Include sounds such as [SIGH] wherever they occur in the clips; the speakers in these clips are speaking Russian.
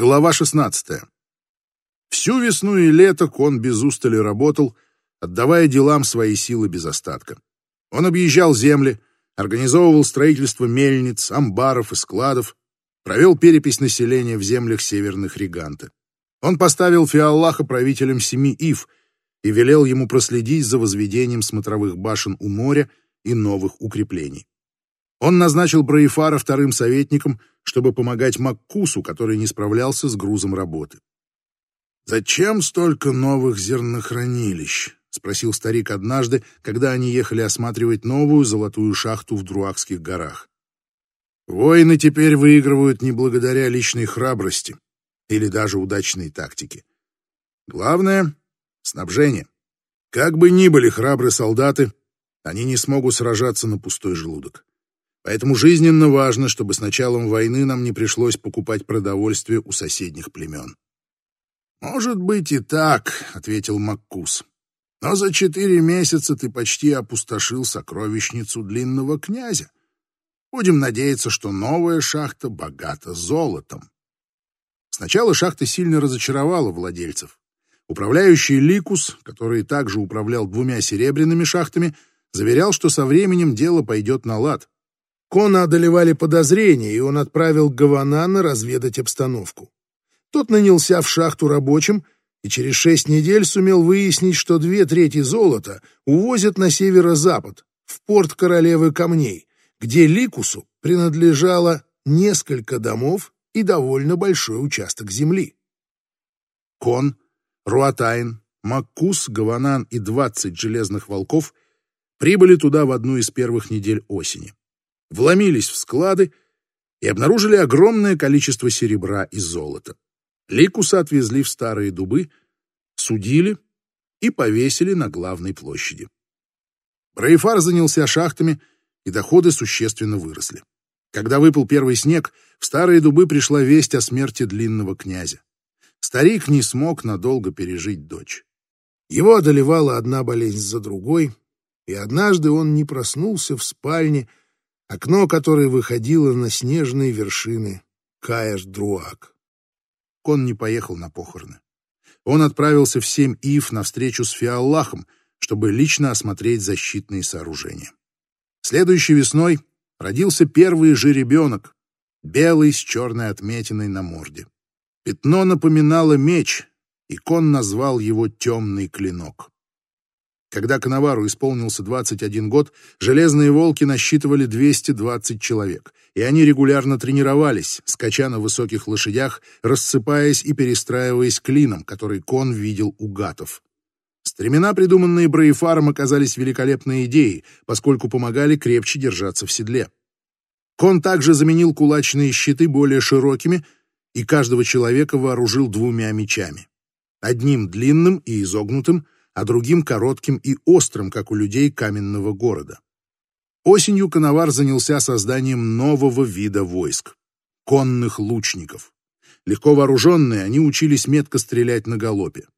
Глава 16. Всю весну и лето Кон без устали работал, отдавая делам свои силы без остатка. Он объезжал земли, организовывал строительство мельниц, амбаров и складов, провел перепись населения в землях северных Риганты. Он поставил Фиаллаха правителем семи Ив и велел ему проследить за возведением смотровых башен у моря и новых укреплений. Он назначил Браифара вторым советником, чтобы помогать Маккусу, который не справлялся с грузом работы. «Зачем столько новых зернохранилищ?» — спросил старик однажды, когда они ехали осматривать новую золотую шахту в Друакских горах. «Воины теперь выигрывают не благодаря личной храбрости или даже удачной тактике. Главное — снабжение. Как бы ни были храбры солдаты, они не смогут сражаться на пустой желудок. Поэтому жизненно важно, чтобы с началом войны нам не пришлось покупать продовольствие у соседних племен. «Может быть и так», — ответил Маккус. «Но за четыре месяца ты почти опустошил сокровищницу длинного князя. Будем надеяться, что новая шахта богата золотом». Сначала шахта сильно разочаровала владельцев. Управляющий Ликус, который также управлял двумя серебряными шахтами, заверял, что со временем дело пойдет на лад. Кона одолевали подозрения, и он отправил Гаванана разведать обстановку. Тот нанялся в шахту рабочим и через шесть недель сумел выяснить, что две трети золота увозят на северо-запад, в порт Королевы Камней, где Ликусу принадлежало несколько домов и довольно большой участок земли. Кон, Руатайн, Маккус, Гаванан и двадцать железных волков прибыли туда в одну из первых недель осени вломились в склады и обнаружили огромное количество серебра и золота. Ликуса отвезли в старые дубы, судили и повесили на главной площади. Брейфар занялся шахтами, и доходы существенно выросли. Когда выпал первый снег, в старые дубы пришла весть о смерти длинного князя. Старик не смог надолго пережить дочь. Его одолевала одна болезнь за другой, и однажды он не проснулся в спальне, окно которое выходило на снежные вершины Каэш-Друак. Кон не поехал на похороны. Он отправился в семь Ив на встречу с Фиаллахом, чтобы лично осмотреть защитные сооружения. Следующей весной родился первый жеребенок, белый с черной отметиной на морде. Пятно напоминало меч, и Кон назвал его «темный клинок». Когда Коновару исполнился 21 год, «Железные волки» насчитывали 220 человек, и они регулярно тренировались, скача на высоких лошадях, рассыпаясь и перестраиваясь клином, который Кон видел у гатов. Стремена, придуманные Браефаром, оказались великолепной идеей, поскольку помогали крепче держаться в седле. Кон также заменил кулачные щиты более широкими и каждого человека вооружил двумя мечами. Одним длинным и изогнутым — а другим коротким и острым, как у людей каменного города. Осенью Коновар занялся созданием нового вида войск — конных лучников. Легко вооруженные, они учились метко стрелять на галопе.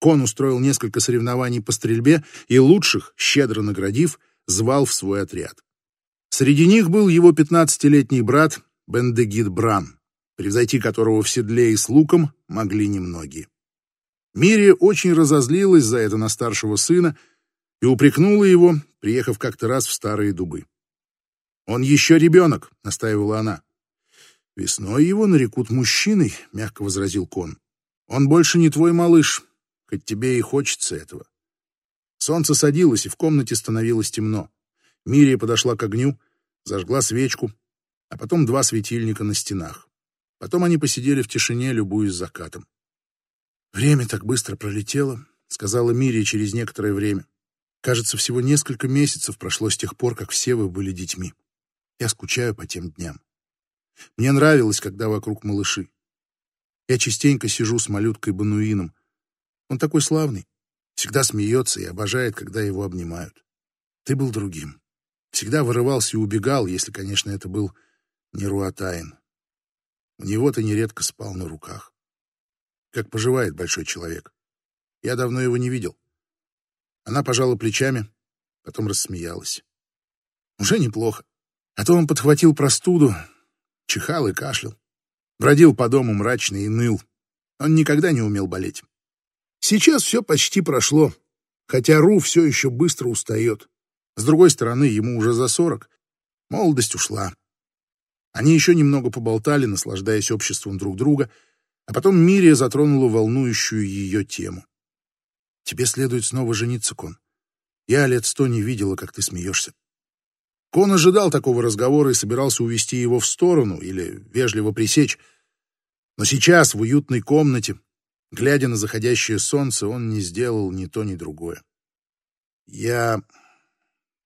Кон устроил несколько соревнований по стрельбе и лучших, щедро наградив, звал в свой отряд. Среди них был его пятнадцатилетний брат Бендегид Бран, превзойти которого в седле и с луком могли немногие. Мирия очень разозлилась за это на старшего сына и упрекнула его, приехав как-то раз в старые дубы. «Он еще ребенок», — настаивала она. «Весной его нарекут мужчиной», — мягко возразил Кон. «Он больше не твой малыш, хоть тебе и хочется этого». Солнце садилось, и в комнате становилось темно. Мирия подошла к огню, зажгла свечку, а потом два светильника на стенах. Потом они посидели в тишине, любуясь закатом. «Время так быстро пролетело», — сказала Мирия через некоторое время. «Кажется, всего несколько месяцев прошло с тех пор, как все вы были детьми. Я скучаю по тем дням. Мне нравилось, когда вокруг малыши. Я частенько сижу с малюткой Бануином. Он такой славный, всегда смеется и обожает, когда его обнимают. Ты был другим. Всегда вырывался и убегал, если, конечно, это был не Руатайн. У него ты нередко спал на руках. Как поживает большой человек? Я давно его не видел. Она пожала плечами, потом рассмеялась. Уже неплохо. А то он подхватил простуду, чихал и кашлял. Бродил по дому мрачный и ныл. Он никогда не умел болеть. Сейчас все почти прошло, хотя Ру все еще быстро устает. С другой стороны, ему уже за сорок. Молодость ушла. Они еще немного поболтали, наслаждаясь обществом друг друга, а потом Мирия затронула волнующую ее тему. «Тебе следует снова жениться, Кон. Я лет сто не видела, как ты смеешься». Кон ожидал такого разговора и собирался увести его в сторону или вежливо пресечь. Но сейчас, в уютной комнате, глядя на заходящее солнце, он не сделал ни то, ни другое. Я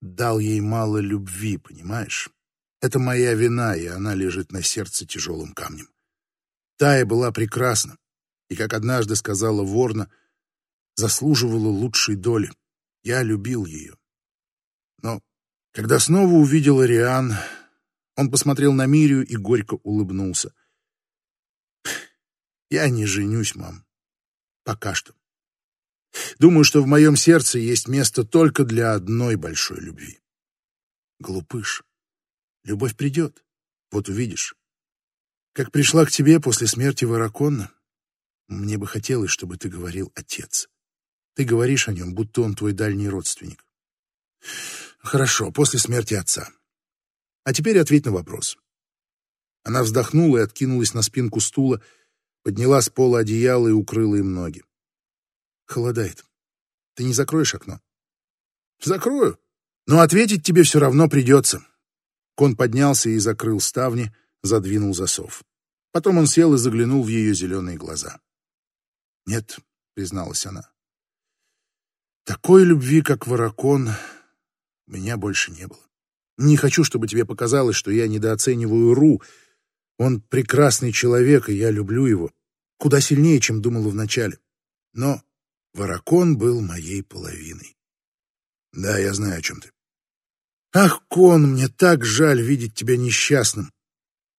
дал ей мало любви, понимаешь? Это моя вина, и она лежит на сердце тяжелым камнем. Тая была прекрасна, и, как однажды сказала Ворна, заслуживала лучшей доли. Я любил ее. Но когда снова увидел Ариан, он посмотрел на Мирию и горько улыбнулся. «Я не женюсь, мам. Пока что. Думаю, что в моем сердце есть место только для одной большой любви. Глупыш. Любовь придет. Вот увидишь. Как пришла к тебе после смерти Вараконна, мне бы хотелось, чтобы ты говорил «отец». Ты говоришь о нем, будто он твой дальний родственник. Хорошо, после смерти отца. А теперь ответь на вопрос. Она вздохнула и откинулась на спинку стула, подняла с пола одеяло и укрыла им ноги. Холодает. Ты не закроешь окно? Закрою. Но ответить тебе все равно придется. Кон поднялся и закрыл ставни, задвинул засов. Потом он сел и заглянул в ее зеленые глаза. «Нет», — призналась она, — «такой любви, как Варакон, у меня больше не было. Не хочу, чтобы тебе показалось, что я недооцениваю Ру. Он прекрасный человек, и я люблю его. Куда сильнее, чем думала вначале. Но Варакон был моей половиной. Да, я знаю, о чем ты. Ах, Кон, мне так жаль видеть тебя несчастным.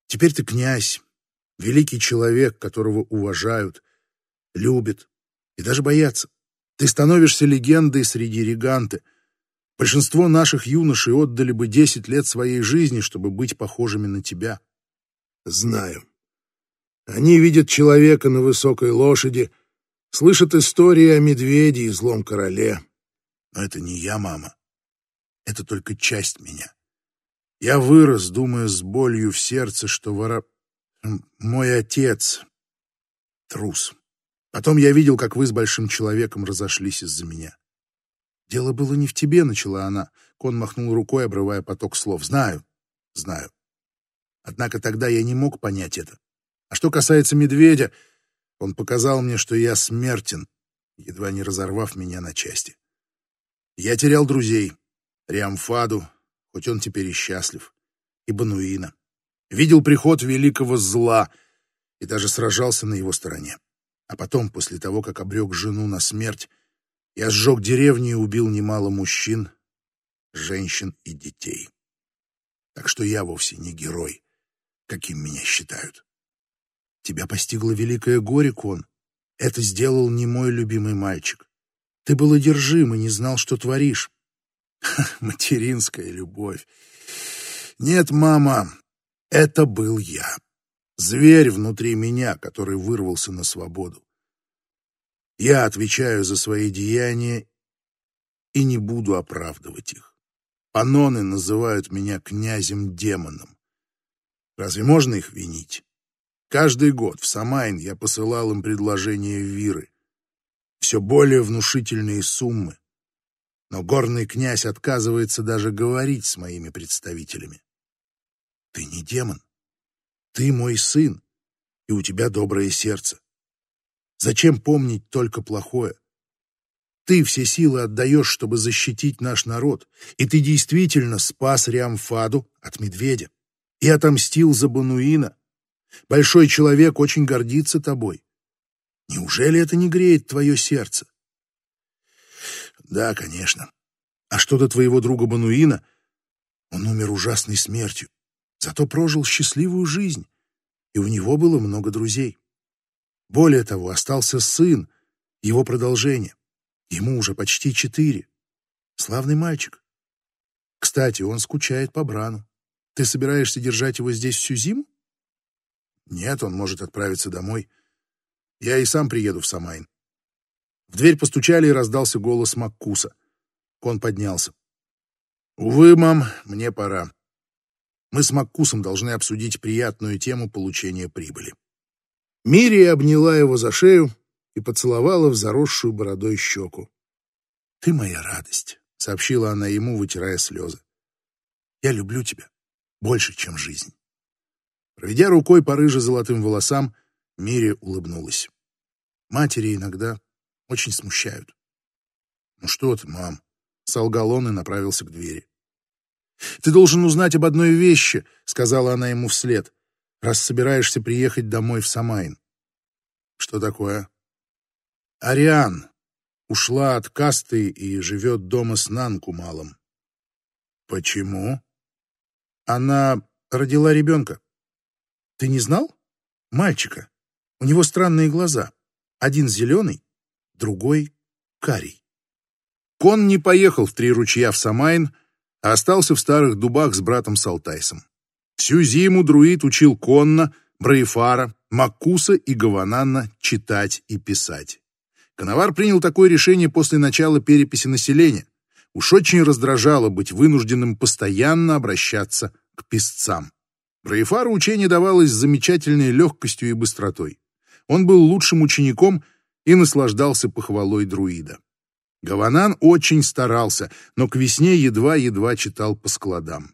Теперь ты князь, великий человек, которого уважают, любят и даже боятся. Ты становишься легендой среди реганты. Большинство наших юношей отдали бы десять лет своей жизни, чтобы быть похожими на тебя. Знаю. Они видят человека на высокой лошади, слышат истории о медведе и злом короле. Но это не я, мама. Это только часть меня. Я вырос, думая с болью в сердце, что вора... Мой отец — трус. Потом я видел, как вы с большим человеком разошлись из-за меня. «Дело было не в тебе», — начала она. Кон махнул рукой, обрывая поток слов. «Знаю, знаю. Однако тогда я не мог понять это. А что касается медведя, он показал мне, что я смертен, едва не разорвав меня на части. Я терял друзей, Риамфаду, хоть он теперь и счастлив, и Бануина. Видел приход великого зла и даже сражался на его стороне. А потом, после того, как обрек жену на смерть, я сжег деревню и убил немало мужчин, женщин и детей. Так что я вовсе не герой, каким меня считают. Тебя постигло великое горе, Кон. Это сделал не мой любимый мальчик. Ты был одержим и не знал, что творишь. [LAUGHS] Материнская любовь. Нет, мама, это был я. Зверь внутри меня, который вырвался на свободу. Я отвечаю за свои деяния и не буду оправдывать их. Паноны называют меня князем-демоном. Разве можно их винить? Каждый год в Самайн я посылал им предложения Виры. Все более внушительные суммы но горный князь отказывается даже говорить с моими представителями. Ты не демон. Ты мой сын, и у тебя доброе сердце. Зачем помнить только плохое? Ты все силы отдаешь, чтобы защитить наш народ, и ты действительно спас Риамфаду от медведя и отомстил за Бануина. Большой человек очень гордится тобой. Неужели это не греет твое сердце? Да, конечно. А что до твоего друга Бануина? Он умер ужасной смертью, зато прожил счастливую жизнь, и у него было много друзей. Более того, остался сын, его продолжение. Ему уже почти четыре. Славный мальчик. Кстати, он скучает по Брану. Ты собираешься держать его здесь всю зиму? Нет, он может отправиться домой. Я и сам приеду в Самайн. В дверь постучали, и раздался голос Маккуса. Кон поднялся. «Увы, мам, мне пора. Мы с Маккусом должны обсудить приятную тему получения прибыли». Мири обняла его за шею и поцеловала в заросшую бородой щеку. «Ты моя радость», — сообщила она ему, вытирая слезы. «Я люблю тебя больше, чем жизнь». Проведя рукой по рыже-золотым волосам, Мири улыбнулась. Матери иногда очень смущают. «Ну что ты, мам?» — солгал он и направился к двери. «Ты должен узнать об одной вещи», — сказала она ему вслед, «раз собираешься приехать домой в Самайн». «Что такое?» «Ариан ушла от касты и живет дома с Нанку малым». «Почему?» «Она родила ребенка». «Ты не знал? Мальчика. У него странные глаза. Один зеленый, другой карий». Кон не поехал в Три ручья в Самайн, а остался в старых дубах с братом Салтайсом. Всю зиму друид учил Конна, Браефара, Маккуса и Гавананна читать и писать. Коновар принял такое решение после начала переписи населения. Уж очень раздражало быть вынужденным постоянно обращаться к писцам. Браефару учение давалось с замечательной легкостью и быстротой. Он был лучшим учеником и наслаждался похвалой друида. Гаванан очень старался, но к весне едва-едва читал по складам.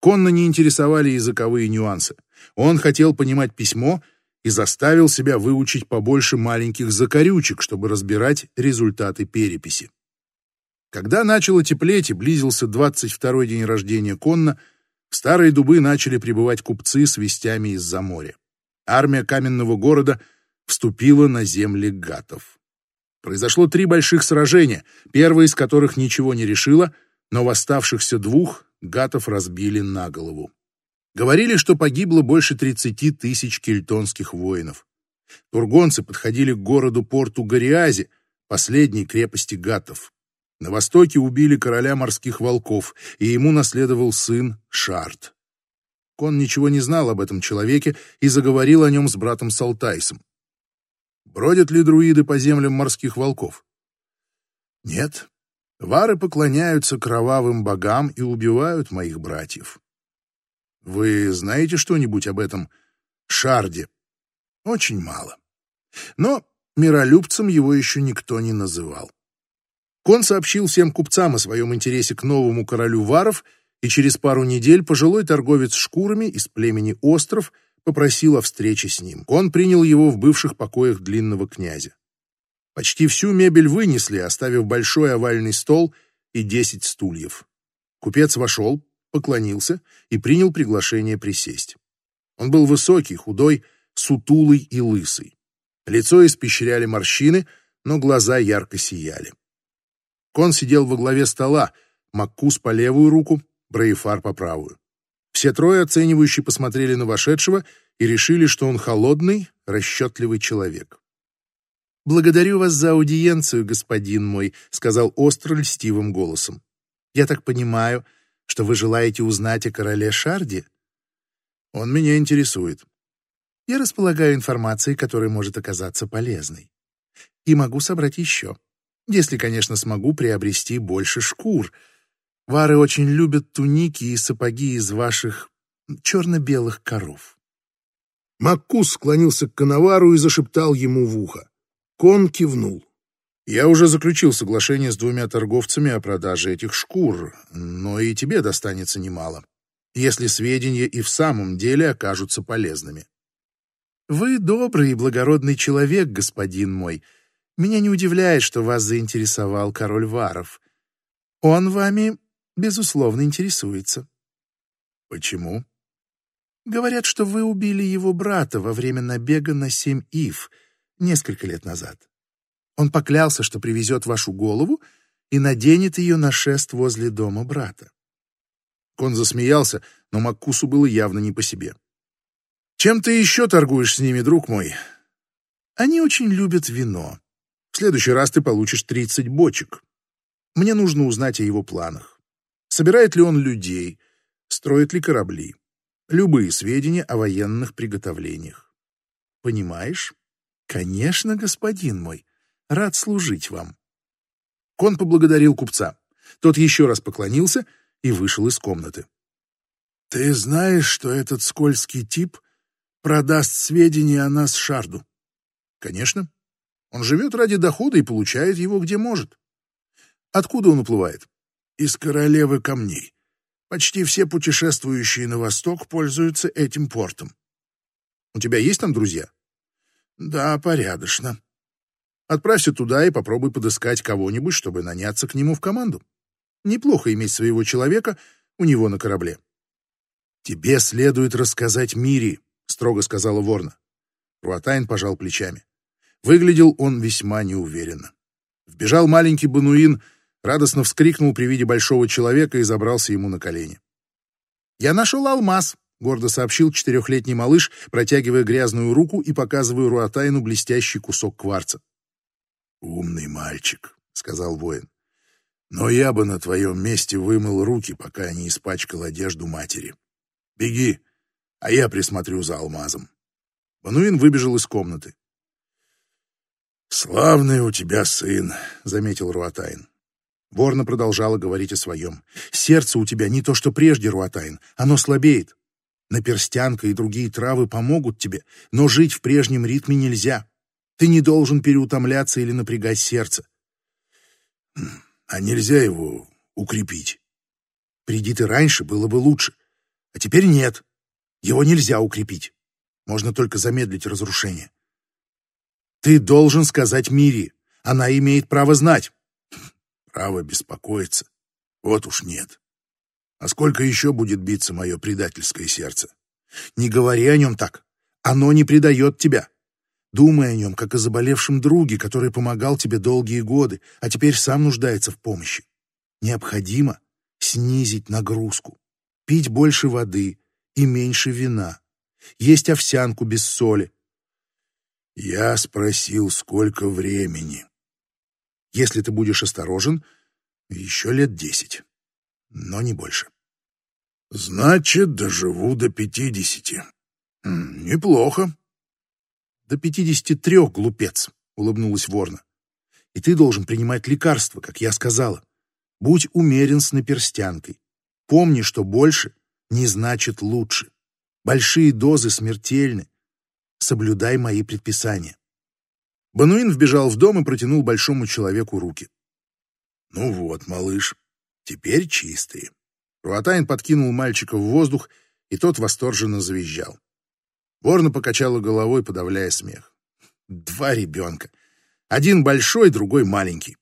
Конно не интересовали языковые нюансы. Он хотел понимать письмо и заставил себя выучить побольше маленьких закорючек, чтобы разбирать результаты переписи. Когда начало теплеть и близился 22-й день рождения Конна, в старые дубы начали прибывать купцы с вестями из-за моря. Армия каменного города вступила на земли гатов. Произошло три больших сражения, первое из которых ничего не решило, но восставшихся двух гатов разбили на голову. Говорили, что погибло больше 30 тысяч кельтонских воинов. Тургонцы подходили к городу-порту Гориазе, последней крепости гатов. На востоке убили короля морских волков, и ему наследовал сын Шарт. Кон ничего не знал об этом человеке и заговорил о нем с братом Салтайсом. Бродят ли друиды по землям морских волков? Нет. Вары поклоняются кровавым богам и убивают моих братьев. Вы знаете что-нибудь об этом Шарде? Очень мало. Но миролюбцем его еще никто не называл. Кон сообщил всем купцам о своем интересе к новому королю варов, и через пару недель пожилой торговец шкурами из племени Остров – попросил о встрече с ним. Он принял его в бывших покоях длинного князя. Почти всю мебель вынесли, оставив большой овальный стол и десять стульев. Купец вошел, поклонился и принял приглашение присесть. Он был высокий, худой, сутулый и лысый. Лицо испещряли морщины, но глаза ярко сияли. Кон сидел во главе стола, Маккус по левую руку, Браефар по правую. Все трое оценивающе посмотрели на вошедшего и решили, что он холодный, расчетливый человек. «Благодарю вас за аудиенцию, господин мой», — сказал остро льстивым голосом. «Я так понимаю, что вы желаете узнать о короле Шарде?» «Он меня интересует». «Я располагаю информацией, которая может оказаться полезной. И могу собрать еще, если, конечно, смогу приобрести больше шкур», Вары очень любят туники и сапоги из ваших черно-белых коров. Маккус склонился к коновару и зашептал ему в ухо. Кон кивнул. «Я уже заключил соглашение с двумя торговцами о продаже этих шкур, но и тебе достанется немало, если сведения и в самом деле окажутся полезными». «Вы добрый и благородный человек, господин мой. Меня не удивляет, что вас заинтересовал король Варов. Он вами безусловно, интересуется. Почему? Говорят, что вы убили его брата во время набега на семь ив несколько лет назад. Он поклялся, что привезет вашу голову и наденет ее на шест возле дома брата. Кон засмеялся, но Маккусу было явно не по себе. «Чем ты еще торгуешь с ними, друг мой?» «Они очень любят вино. В следующий раз ты получишь тридцать бочек. Мне нужно узнать о его планах. Собирает ли он людей, строит ли корабли. Любые сведения о военных приготовлениях. Понимаешь? Конечно, господин мой. Рад служить вам. Кон поблагодарил купца. Тот еще раз поклонился и вышел из комнаты. Ты знаешь, что этот скользкий тип продаст сведения о нас Шарду? Конечно. Он живет ради дохода и получает его где может. Откуда он уплывает? Из королевы камней. Почти все путешествующие на восток пользуются этим портом. У тебя есть там друзья? Да, порядочно. Отправься туда и попробуй подыскать кого-нибудь, чтобы наняться к нему в команду. Неплохо иметь своего человека у него на корабле. Тебе следует рассказать Мири, строго сказала Ворна. Руатайн пожал плечами. Выглядел он весьма неуверенно. Вбежал маленький бануин, радостно вскрикнул при виде большого человека и забрался ему на колени. «Я нашел алмаз», — гордо сообщил четырехлетний малыш, протягивая грязную руку и показывая Руатайну блестящий кусок кварца. «Умный мальчик», — сказал воин. «Но я бы на твоем месте вымыл руки, пока не испачкал одежду матери. Беги, а я присмотрю за алмазом». Бануин выбежал из комнаты. «Славный у тебя сын», — заметил Руатайн. Ворна продолжала говорить о своем. «Сердце у тебя не то, что прежде, Руатайн. Оно слабеет. Наперстянка и другие травы помогут тебе, но жить в прежнем ритме нельзя. Ты не должен переутомляться или напрягать сердце. А нельзя его укрепить. Приди ты раньше, было бы лучше. А теперь нет. Его нельзя укрепить. Можно только замедлить разрушение. Ты должен сказать Мири. Она имеет право знать. Право беспокоиться. Вот уж нет. А сколько еще будет биться мое предательское сердце? Не говори о нем так. Оно не предает тебя. Думай о нем, как о заболевшем друге, который помогал тебе долгие годы, а теперь сам нуждается в помощи. Необходимо снизить нагрузку, пить больше воды и меньше вина, есть овсянку без соли. Я спросил, сколько времени. Если ты будешь осторожен, еще лет десять, но не больше. Значит, доживу до пятидесяти. Неплохо. До пятидесяти трех, глупец, улыбнулась Ворна. И ты должен принимать лекарства, как я сказала. Будь умерен с наперстянкой. Помни, что больше не значит лучше. Большие дозы смертельны. Соблюдай мои предписания. Бануин вбежал в дом и протянул большому человеку руки. Ну вот, малыш, теперь чистые. Руатайн подкинул мальчика в воздух, и тот восторженно завизжал. Ворна покачала головой, подавляя смех. Два ребенка. Один большой, другой маленький.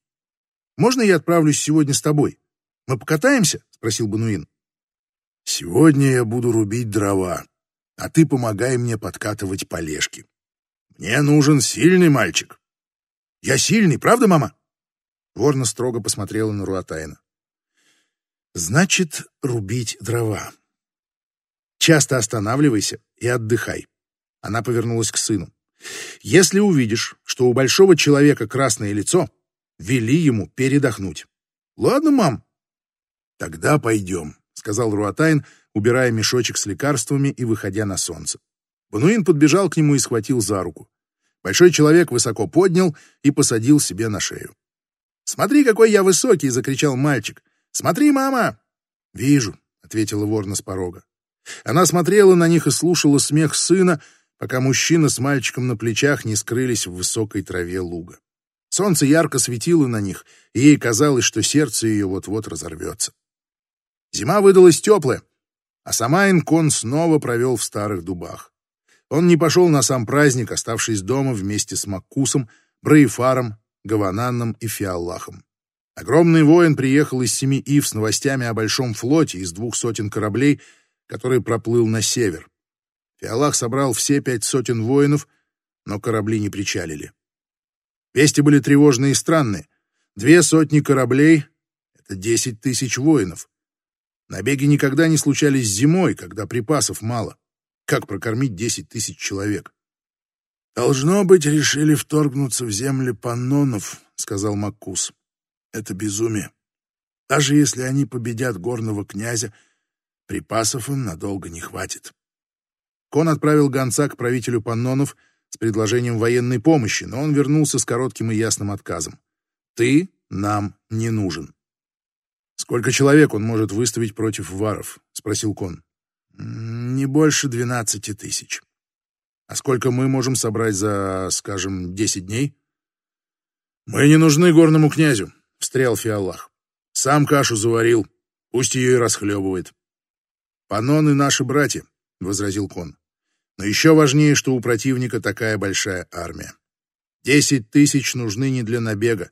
«Можно я отправлюсь сегодня с тобой? Мы покатаемся?» — спросил Бануин. «Сегодня я буду рубить дрова, а ты помогай мне подкатывать полежки. Мне нужен сильный мальчик». «Я сильный, правда, мама?» Ворна строго посмотрела на Руатайна. «Значит, рубить дрова. Часто останавливайся и отдыхай. Она повернулась к сыну. Если увидишь, что у большого человека красное лицо, вели ему передохнуть. Ладно, мам? Тогда пойдем, сказал Руатайн, убирая мешочек с лекарствами и выходя на солнце. Бануин подбежал к нему и схватил за руку. Большой человек высоко поднял и посадил себе на шею. «Смотри, какой я высокий!» — закричал мальчик. «Смотри, мама!» «Вижу», — ответила ворна с порога. Она смотрела на них и слушала смех сына, пока мужчина с мальчиком на плечах не скрылись в высокой траве луга. Солнце ярко светило на них, и ей казалось, что сердце ее вот-вот разорвется. Зима выдалась теплая, а сама Инкон снова провел в старых дубах. Он не пошел на сам праздник, оставшись дома вместе с Маккусом, Браифаром, Гавананном и Фиаллахом. Огромный воин приехал из семи ив с новостями о большом флоте из двух сотен кораблей, который проплыл на север. Фиалах собрал все пять сотен воинов, но корабли не причалили. Вести были тревожные и странные. Две сотни кораблей — это десять тысяч воинов. Набеги никогда не случались зимой, когда припасов мало. Как прокормить десять тысяч человек? «Должно быть, решили вторгнуться в земли паннонов», — сказал Маккус. «Это безумие. Даже если они победят горного князя, припасов им надолго не хватит». Кон отправил гонца к правителю паннонов с предложением военной помощи, но он вернулся с коротким и ясным отказом. «Ты нам не нужен». «Сколько человек он может выставить против варов?» — спросил Кон. «Не больше двенадцати тысяч». «А сколько мы можем собрать за, скажем, десять дней?» «Мы не нужны горному князю», — встрял Фиаллах. «Сам кашу заварил, пусть ее и расхлебывает». «Паноны наши братья», — возразил Кон. «Но еще важнее, что у противника такая большая армия. Десять тысяч нужны не для набега.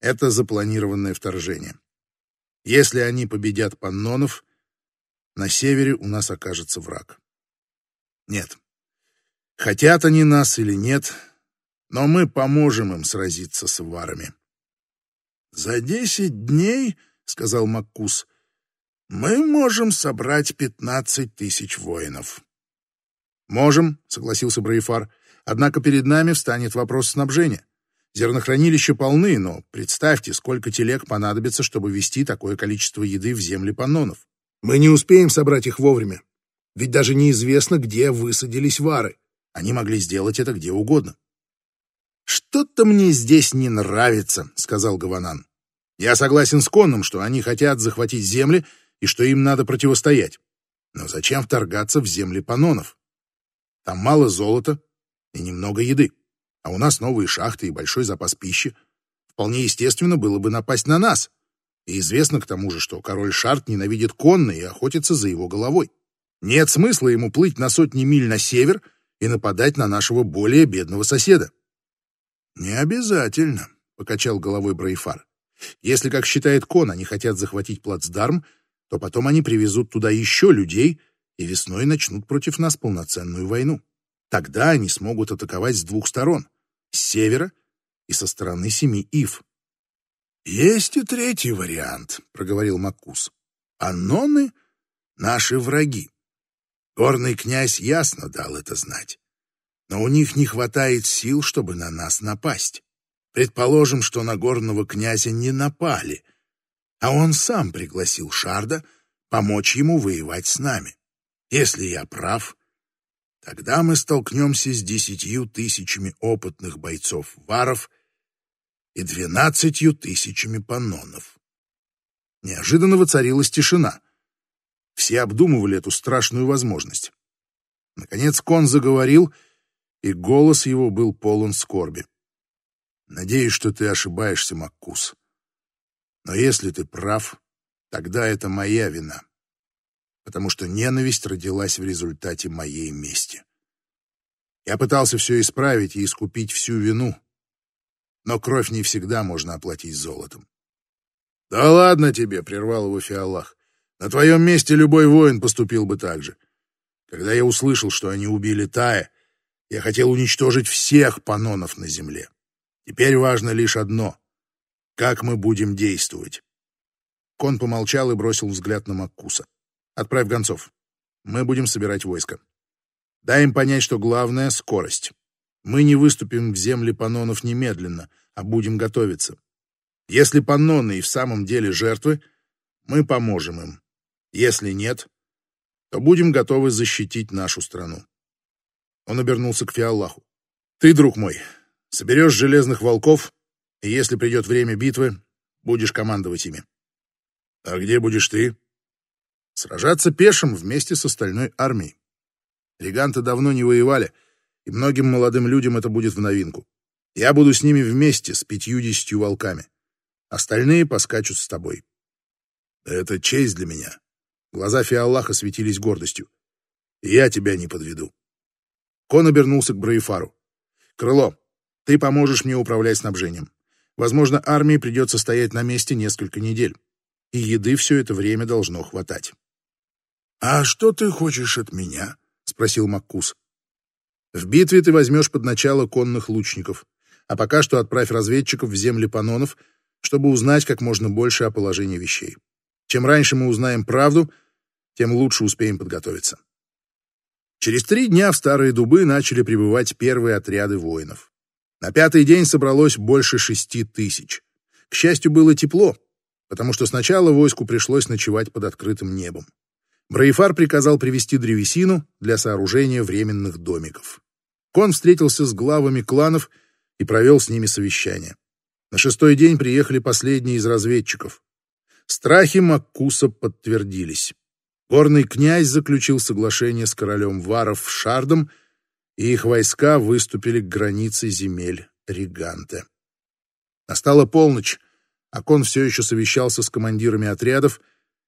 Это запланированное вторжение. Если они победят паннонов, на севере у нас окажется враг. Нет. Хотят они нас или нет, но мы поможем им сразиться с варами. «За десять дней, — сказал Маккус, — мы можем собрать пятнадцать тысяч воинов». «Можем», — согласился Браифар, — «однако перед нами встанет вопрос снабжения. Зернохранилища полны, но представьте, сколько телег понадобится, чтобы вести такое количество еды в земли паннонов. Мы не успеем собрать их вовремя, ведь даже неизвестно, где высадились вары. Они могли сделать это где угодно. «Что-то мне здесь не нравится», — сказал Гаванан. «Я согласен с Конном, что они хотят захватить земли и что им надо противостоять. Но зачем вторгаться в земли панонов? Там мало золота и немного еды, а у нас новые шахты и большой запас пищи. Вполне естественно было бы напасть на нас. И известно к тому же, что король Шарт ненавидит Конна и охотится за его головой. Нет смысла ему плыть на сотни миль на север и нападать на нашего более бедного соседа. «Не обязательно», — покачал головой Брейфар. «Если, как считает Кон, они хотят захватить плацдарм, то потом они привезут туда еще людей и весной начнут против нас полноценную войну. Тогда они смогут атаковать с двух сторон — с севера и со стороны семи Ив». «Есть и третий вариант», — проговорил Маккус. «Анноны — наши враги. Горный князь ясно дал это знать но у них не хватает сил, чтобы на нас напасть. Предположим, что на горного князя не напали, а он сам пригласил Шарда помочь ему воевать с нами. Если я прав, тогда мы столкнемся с десятью тысячами опытных бойцов-варов и двенадцатью тысячами панонов. Неожиданно воцарилась тишина. Все обдумывали эту страшную возможность. Наконец Кон заговорил — и голос его был полон скорби. «Надеюсь, что ты ошибаешься, Маккус. Но если ты прав, тогда это моя вина, потому что ненависть родилась в результате моей мести. Я пытался все исправить и искупить всю вину, но кровь не всегда можно оплатить золотом. «Да ладно тебе!» — прервал его Фиаллах. «На твоем месте любой воин поступил бы так же. Когда я услышал, что они убили Тая, я хотел уничтожить всех панонов на земле. Теперь важно лишь одно — как мы будем действовать. Кон помолчал и бросил взгляд на Маккуса. «Отправь гонцов. Мы будем собирать войско. Дай им понять, что главное — скорость. Мы не выступим в земли панонов немедленно, а будем готовиться. Если панноны и в самом деле жертвы, мы поможем им. Если нет, то будем готовы защитить нашу страну. Он обернулся к Фиаллаху. «Ты, друг мой, соберешь железных волков, и если придет время битвы, будешь командовать ими». «А где будешь ты?» «Сражаться пешим вместе с остальной армией. Риганты давно не воевали, и многим молодым людям это будет в новинку. Я буду с ними вместе, с пятью-десятью волками. Остальные поскачут с тобой». «Это честь для меня». Глаза Фиаллаха светились гордостью. «Я тебя не подведу». Кон обернулся к Браифару. «Крыло, ты поможешь мне управлять снабжением. Возможно, армии придется стоять на месте несколько недель, и еды все это время должно хватать». «А что ты хочешь от меня?» — спросил Маккус. «В битве ты возьмешь под начало конных лучников, а пока что отправь разведчиков в земли панонов, чтобы узнать как можно больше о положении вещей. Чем раньше мы узнаем правду, тем лучше успеем подготовиться». Через три дня в Старые Дубы начали прибывать первые отряды воинов. На пятый день собралось больше шести тысяч. К счастью, было тепло, потому что сначала войску пришлось ночевать под открытым небом. Браифар приказал привезти древесину для сооружения временных домиков. Кон встретился с главами кланов и провел с ними совещание. На шестой день приехали последние из разведчиков. Страхи Маккуса подтвердились. Горный князь заключил соглашение с королем Варов Шардом, и их войска выступили к границе земель Риганте. Настала полночь, а Кон все еще совещался с командирами отрядов,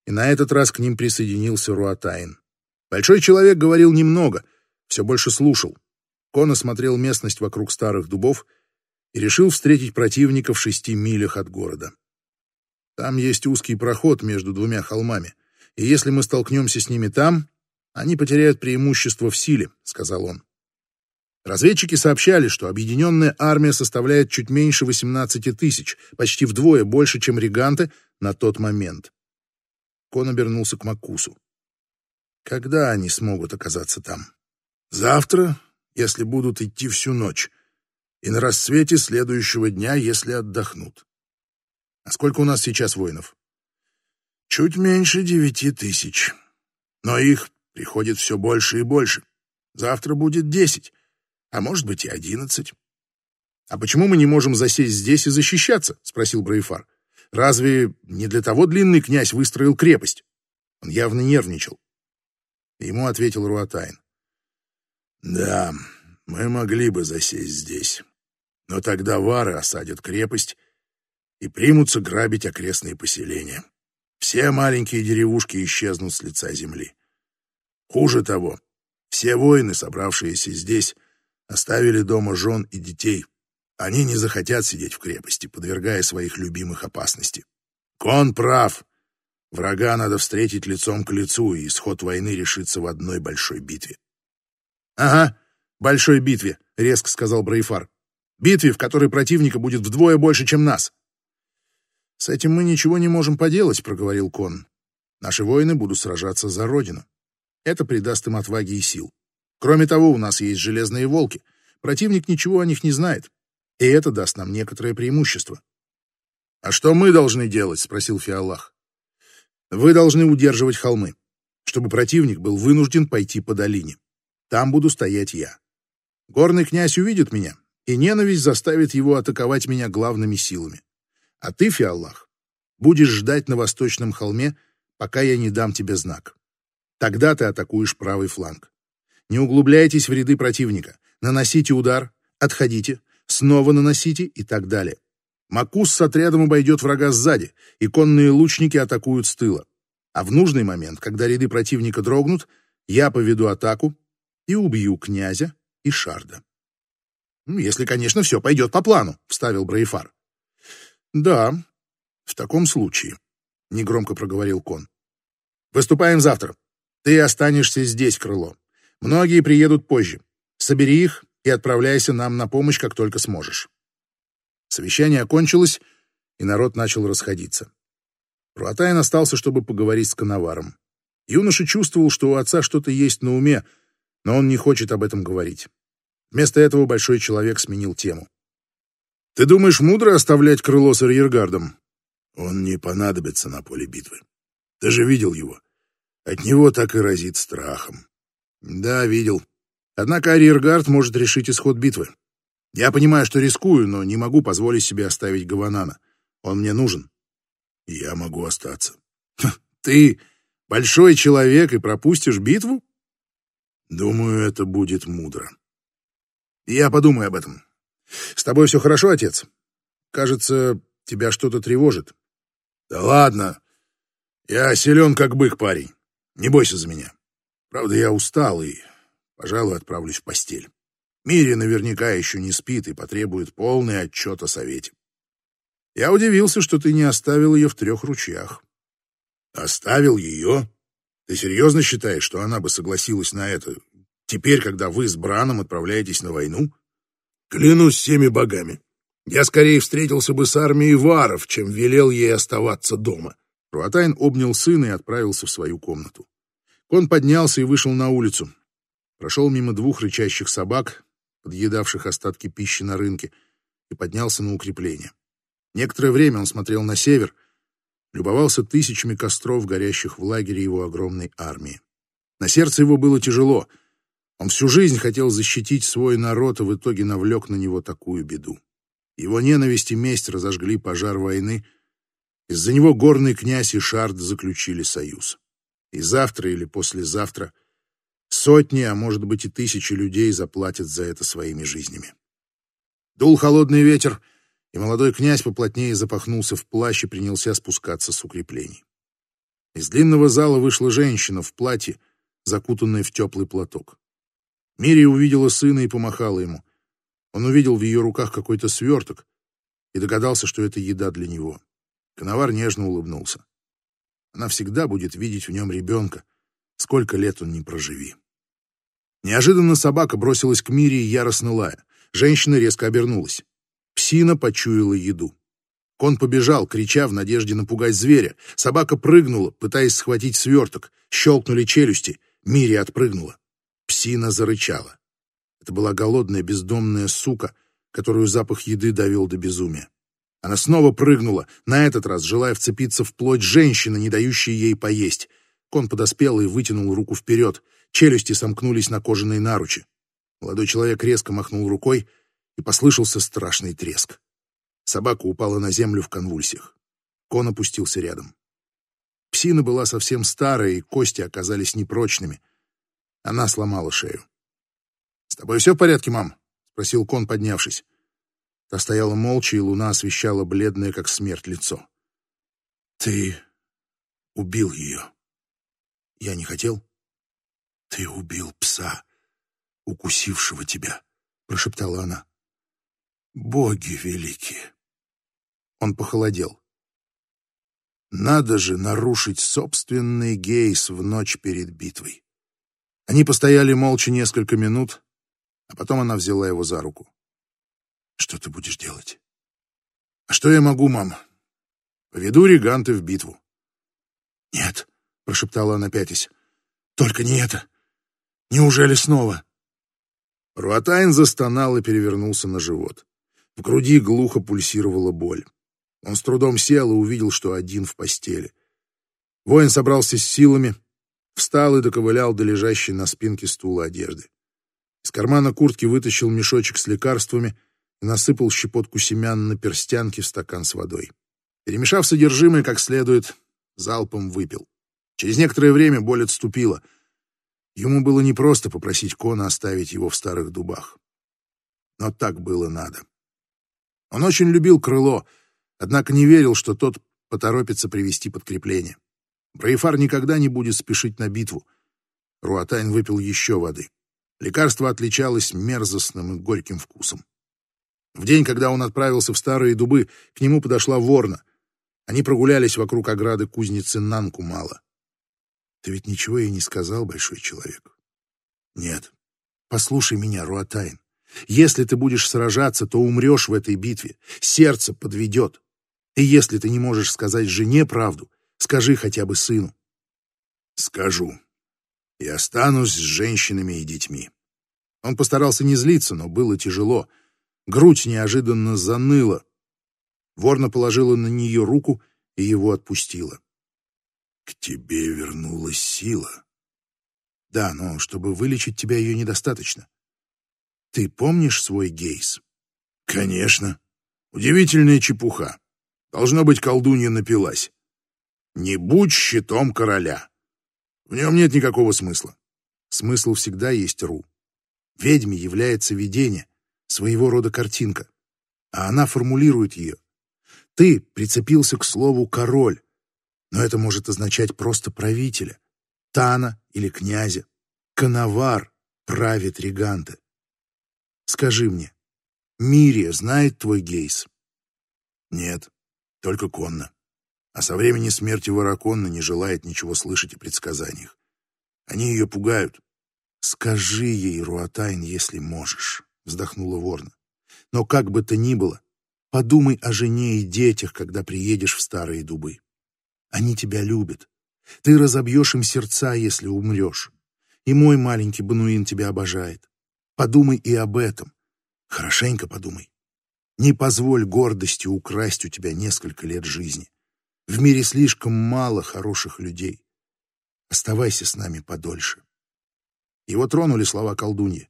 и на этот раз к ним присоединился Руатайн. Большой человек говорил немного, все больше слушал. Кон осмотрел местность вокруг старых дубов и решил встретить противника в шести милях от города. Там есть узкий проход между двумя холмами, и если мы столкнемся с ними там, они потеряют преимущество в силе, — сказал он. Разведчики сообщали, что объединенная армия составляет чуть меньше 18 тысяч, почти вдвое больше, чем Риганты на тот момент. Кон обернулся к Макусу. Когда они смогут оказаться там? Завтра, если будут идти всю ночь, и на рассвете следующего дня, если отдохнут. А сколько у нас сейчас воинов? Чуть меньше девяти тысяч. Но их приходит все больше и больше. Завтра будет десять, а может быть и одиннадцать. «А почему мы не можем засесть здесь и защищаться?» — спросил Брейфар. «Разве не для того длинный князь выстроил крепость?» Он явно нервничал. Ему ответил Руатайн. «Да, мы могли бы засесть здесь, но тогда вары осадят крепость и примутся грабить окрестные поселения. Все маленькие деревушки исчезнут с лица земли. Хуже того, все воины, собравшиеся здесь, оставили дома жен и детей. Они не захотят сидеть в крепости, подвергая своих любимых опасности. Кон прав. Врага надо встретить лицом к лицу, и исход войны решится в одной большой битве. — Ага, большой битве, — резко сказал Брейфар. — Битве, в которой противника будет вдвое больше, чем нас. «С этим мы ничего не можем поделать», — проговорил Кон. «Наши воины будут сражаться за Родину. Это придаст им отваги и сил. Кроме того, у нас есть железные волки. Противник ничего о них не знает. И это даст нам некоторое преимущество». «А что мы должны делать?» — спросил Фиаллах. «Вы должны удерживать холмы, чтобы противник был вынужден пойти по долине. Там буду стоять я. Горный князь увидит меня, и ненависть заставит его атаковать меня главными силами. А ты, Фиаллах, будешь ждать на восточном холме, пока я не дам тебе знак. Тогда ты атакуешь правый фланг. Не углубляйтесь в ряды противника. Наносите удар, отходите, снова наносите и так далее. Макус с отрядом обойдет врага сзади, и конные лучники атакуют с тыла. А в нужный момент, когда ряды противника дрогнут, я поведу атаку и убью князя и Шарда. «Ну, «Если, конечно, все пойдет по плану», — вставил Брейфар. «Да, в таком случае», — негромко проговорил Кон. «Выступаем завтра. Ты останешься здесь, Крыло. Многие приедут позже. Собери их и отправляйся нам на помощь, как только сможешь». Совещание окончилось, и народ начал расходиться. Руатайн остался, чтобы поговорить с Коноваром. Юноша чувствовал, что у отца что-то есть на уме, но он не хочет об этом говорить. Вместо этого большой человек сменил тему. Ты думаешь, мудро оставлять крыло с арьергардом? Он не понадобится на поле битвы. Ты же видел его. От него так и разит страхом. Да, видел. Однако арьергард может решить исход битвы. Я понимаю, что рискую, но не могу позволить себе оставить Гаванана. Он мне нужен. Я могу остаться. [LAUGHS] Ты большой человек и пропустишь битву? Думаю, это будет мудро. Я подумаю об этом. С тобой все хорошо, отец? Кажется, тебя что-то тревожит. Да ладно. Я силен, как бык, парень. Не бойся за меня. Правда, я устал и, пожалуй, отправлюсь в постель. Мири наверняка еще не спит и потребует полный отчет о совете. Я удивился, что ты не оставил ее в трех ручьях. Оставил ее? Ты серьезно считаешь, что она бы согласилась на это, теперь, когда вы с Браном отправляетесь на войну? Клянусь всеми богами. Я скорее встретился бы с армией варов, чем велел ей оставаться дома. Руатайн обнял сына и отправился в свою комнату. Кон поднялся и вышел на улицу. Прошел мимо двух рычащих собак, подъедавших остатки пищи на рынке, и поднялся на укрепление. Некоторое время он смотрел на север, любовался тысячами костров, горящих в лагере его огромной армии. На сердце его было тяжело. Он всю жизнь хотел защитить свой народ, и в итоге навлек на него такую беду. Его ненависть и месть разожгли пожар войны. Из-за него горный князь и Шард заключили союз. И завтра или послезавтра сотни, а может быть и тысячи людей заплатят за это своими жизнями. Дул холодный ветер, и молодой князь поплотнее запахнулся в плащ и принялся спускаться с укреплений. Из длинного зала вышла женщина в платье, закутанная в теплый платок. Мирия увидела сына и помахала ему. Он увидел в ее руках какой-то сверток и догадался, что это еда для него. Коновар нежно улыбнулся. Она всегда будет видеть в нем ребенка, сколько лет он не проживи. Неожиданно собака бросилась к Мире яростно лая. Женщина резко обернулась. Псина почуяла еду. Кон побежал, крича в надежде напугать зверя. Собака прыгнула, пытаясь схватить сверток. Щелкнули челюсти. Мири отпрыгнула. Псина зарычала. Это была голодная бездомная сука, которую запах еды довел до безумия. Она снова прыгнула, на этот раз желая вцепиться в плоть женщины, не дающей ей поесть. Кон подоспел и вытянул руку вперед. Челюсти сомкнулись на кожаные наручи. Молодой человек резко махнул рукой, и послышался страшный треск. Собака упала на землю в конвульсиях. Кон опустился рядом. Псина была совсем старая, и кости оказались непрочными. Она сломала шею. «С тобой все в порядке, мам?» — спросил Кон, поднявшись. Та стояла молча, и луна освещала бледное, как смерть, лицо. «Ты убил ее. Я не хотел?» «Ты убил пса, укусившего тебя», — прошептала она. «Боги великие!» Он похолодел. Надо же нарушить собственный гейс в ночь перед битвой. Они постояли молча несколько минут, а потом она взяла его за руку. «Что ты будешь делать?» «А что я могу, мам? Поведу реганты в битву». «Нет», — прошептала она пятясь, — «только не это. Неужели снова?» Руатайн застонал и перевернулся на живот. В груди глухо пульсировала боль. Он с трудом сел и увидел, что один в постели. Воин собрался с силами, встал и доковылял до лежащей на спинке стула одежды. Из кармана куртки вытащил мешочек с лекарствами и насыпал щепотку семян на перстянки в стакан с водой. Перемешав содержимое как следует, залпом выпил. Через некоторое время боль отступила. Ему было непросто попросить Кона оставить его в старых дубах. Но так было надо. Он очень любил крыло, однако не верил, что тот поторопится привести подкрепление. Брейфар никогда не будет спешить на битву. Руатайн выпил еще воды. Лекарство отличалось мерзостным и горьким вкусом. В день, когда он отправился в старые дубы, к нему подошла ворна. Они прогулялись вокруг ограды кузницы Нанкумала. Ты ведь ничего ей не сказал, большой человек? Нет. Послушай меня, Руатайн. Если ты будешь сражаться, то умрешь в этой битве. Сердце подведет. И если ты не можешь сказать жене правду, Скажи хотя бы сыну. Скажу. И останусь с женщинами и детьми. Он постарался не злиться, но было тяжело. Грудь неожиданно заныла. Ворна положила на нее руку и его отпустила. К тебе вернулась сила. Да, но чтобы вылечить тебя ее недостаточно. Ты помнишь свой гейс? Конечно. Удивительная чепуха. Должно быть, колдунья напилась. Не будь щитом короля. В нем нет никакого смысла. Смысл всегда есть Ру. Ведьме является видение, своего рода картинка, а она формулирует ее. Ты прицепился к слову «король», но это может означать просто правителя, Тана или князя. Коновар правит Реганте. Скажи мне, Мирия знает твой гейс? Нет, только Конна а со времени смерти Вараконна не желает ничего слышать о предсказаниях. Они ее пугают. «Скажи ей, Руатайн, если можешь», — вздохнула Ворна. «Но как бы то ни было, подумай о жене и детях, когда приедешь в старые дубы. Они тебя любят. Ты разобьешь им сердца, если умрешь. И мой маленький Бануин тебя обожает. Подумай и об этом. Хорошенько подумай. Не позволь гордости украсть у тебя несколько лет жизни. В мире слишком мало хороших людей. Оставайся с нами подольше. Его тронули слова колдуньи.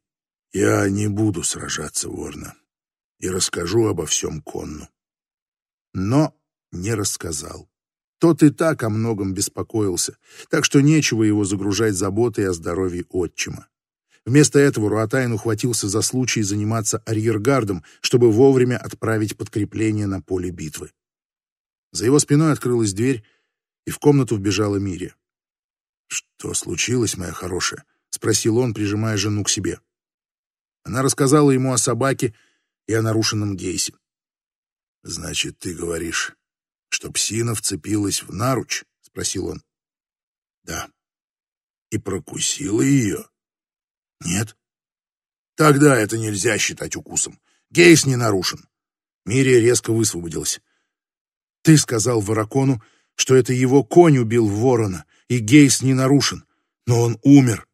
«Я не буду сражаться, Ворна, и расскажу обо всем Конну». Но не рассказал. Тот и так о многом беспокоился, так что нечего его загружать заботой о здоровье отчима. Вместо этого Руатайн ухватился за случай заниматься арьергардом, чтобы вовремя отправить подкрепление на поле битвы. За его спиной открылась дверь, и в комнату вбежала Мири. «Что случилось, моя хорошая?» — спросил он, прижимая жену к себе. Она рассказала ему о собаке и о нарушенном гейсе. «Значит, ты говоришь, что псина вцепилась в наруч?» — спросил он. «Да». «И прокусила ее?» «Нет». «Тогда это нельзя считать укусом. Гейс не нарушен». Мирия резко высвободилась. «Ты сказал Варакону, что это его конь убил ворона, и Гейс не нарушен, но он умер.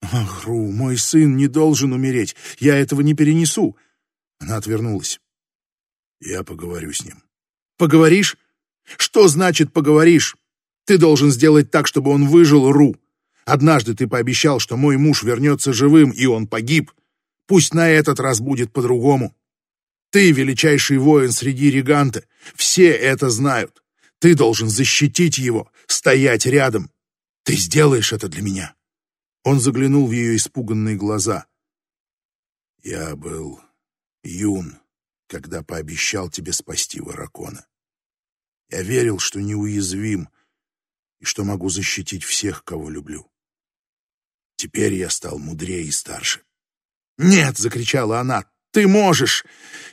«Ах, Ру, мой сын не должен умереть, я этого не перенесу!» Она отвернулась. «Я поговорю с ним». «Поговоришь? Что значит «поговоришь»? Ты должен сделать так, чтобы он выжил, Ру. Однажды ты пообещал, что мой муж вернется живым, и он погиб. Пусть на этот раз будет по-другому. Ты величайший воин среди реганта. Все это знают. Ты должен защитить его, стоять рядом. Ты сделаешь это для меня. Он заглянул в ее испуганные глаза. «Я был юн, когда пообещал тебе спасти Варакона. Я верил, что неуязвим и что могу защитить всех, кого люблю. Теперь я стал мудрее и старше. «Нет!» — закричала она. «Ты можешь!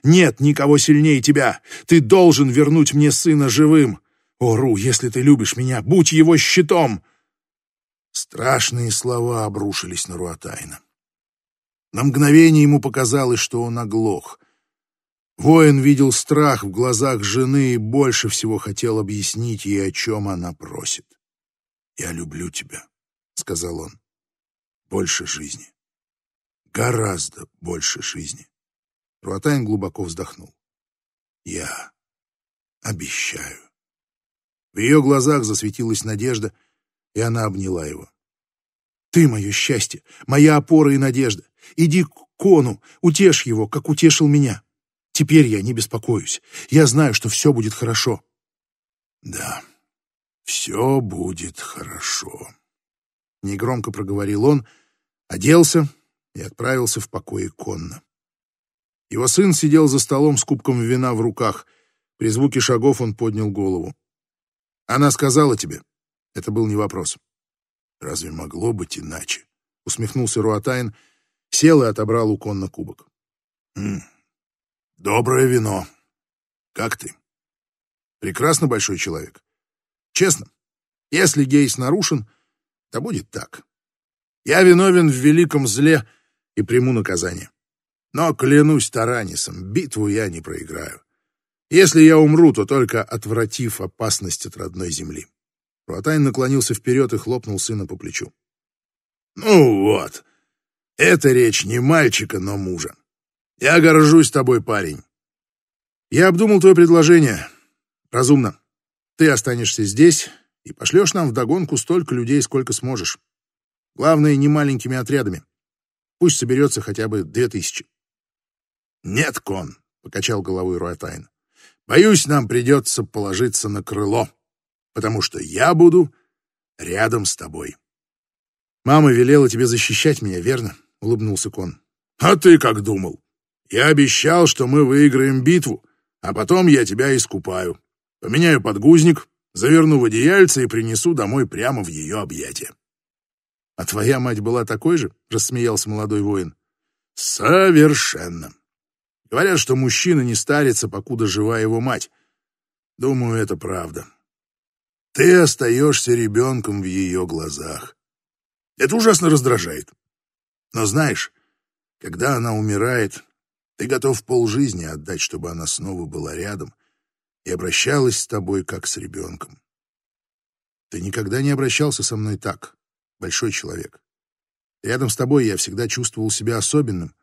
Нет никого сильнее тебя! Ты должен вернуть мне сына живым! О, Ру, если ты любишь меня, будь его щитом!» Страшные слова обрушились на Руатайна. На мгновение ему показалось, что он оглох. Воин видел страх в глазах жены и больше всего хотел объяснить ей, о чем она просит. «Я люблю тебя», — сказал он. «Больше жизни. Гораздо больше жизни». Руатайн глубоко вздохнул. «Я обещаю». В ее глазах засветилась надежда — и она обняла его. «Ты мое счастье, моя опора и надежда. Иди к Кону, утешь его, как утешил меня. Теперь я не беспокоюсь. Я знаю, что все будет хорошо». «Да, все будет хорошо», — негромко проговорил он, оделся и отправился в покое Конна. Его сын сидел за столом с кубком вина в руках. При звуке шагов он поднял голову. «Она сказала тебе?» Это был не вопрос. Разве могло быть иначе? Усмехнулся Руатайн, сел и отобрал у Конна кубок. «М -м, доброе вино. Как ты? Прекрасно, большой человек. Честно, если гейс нарушен, то будет так. Я виновен в великом зле и приму наказание. Но, клянусь Таранисом, битву я не проиграю. Если я умру, то только отвратив опасность от родной земли. Руатайн наклонился вперед и хлопнул сына по плечу. «Ну вот, это речь не мальчика, но мужа. Я горжусь тобой, парень. Я обдумал твое предложение. Разумно. Ты останешься здесь и пошлешь нам вдогонку столько людей, сколько сможешь. Главное, не маленькими отрядами. Пусть соберется хотя бы две тысячи». «Нет, Кон», — покачал головой Руатайн. «Боюсь, нам придется положиться на крыло» потому что я буду рядом с тобой. Мама велела тебе защищать меня, верно? улыбнулся Кон. А ты как думал? Я обещал, что мы выиграем битву, а потом я тебя искупаю. Поменяю подгузник, заверну в одеяльце и принесу домой прямо в ее объятия. А твоя мать была такой же? рассмеялся молодой воин. Совершенно. Говорят, что мужчина не старится, покуда жива его мать. Думаю, это правда. Ты остаешься ребенком в ее глазах. Это ужасно раздражает. Но знаешь, когда она умирает, ты готов полжизни отдать, чтобы она снова была рядом и обращалась с тобой, как с ребенком. Ты никогда не обращался со мной так, большой человек. Рядом с тобой я всегда чувствовал себя особенным,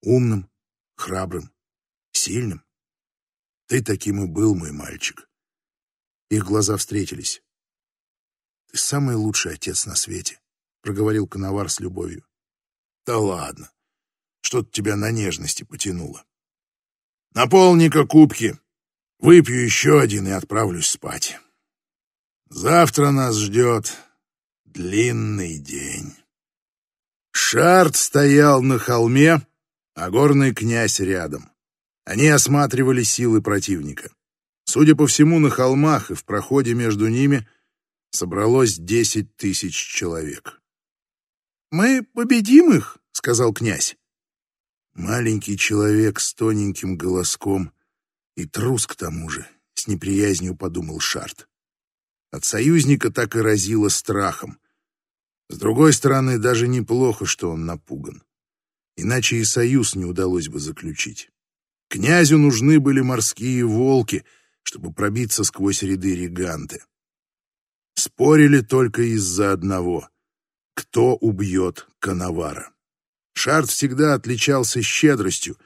умным, храбрым, сильным. Ты таким и был, мой мальчик. Их глаза встретились. «Ты самый лучший отец на свете», — проговорил Коновар с любовью. Да ладно, что-то тебя на нежности потянуло. Наполни-ка кубки, выпью еще один и отправлюсь спать. Завтра нас ждет длинный день. Шарт стоял на холме, а горный князь рядом. Они осматривали силы противника. Судя по всему, на холмах и в проходе между ними собралось десять тысяч человек. «Мы победим их», — сказал князь. Маленький человек с тоненьким голоском и трус к тому же, с неприязнью подумал Шарт. От союзника так и разило страхом. С другой стороны, даже неплохо, что он напуган. Иначе и союз не удалось бы заключить. Князю нужны были морские волки, чтобы пробиться сквозь ряды реганты. Спорили только из-за одного — кто убьет Коновара. Шарт всегда отличался щедростью,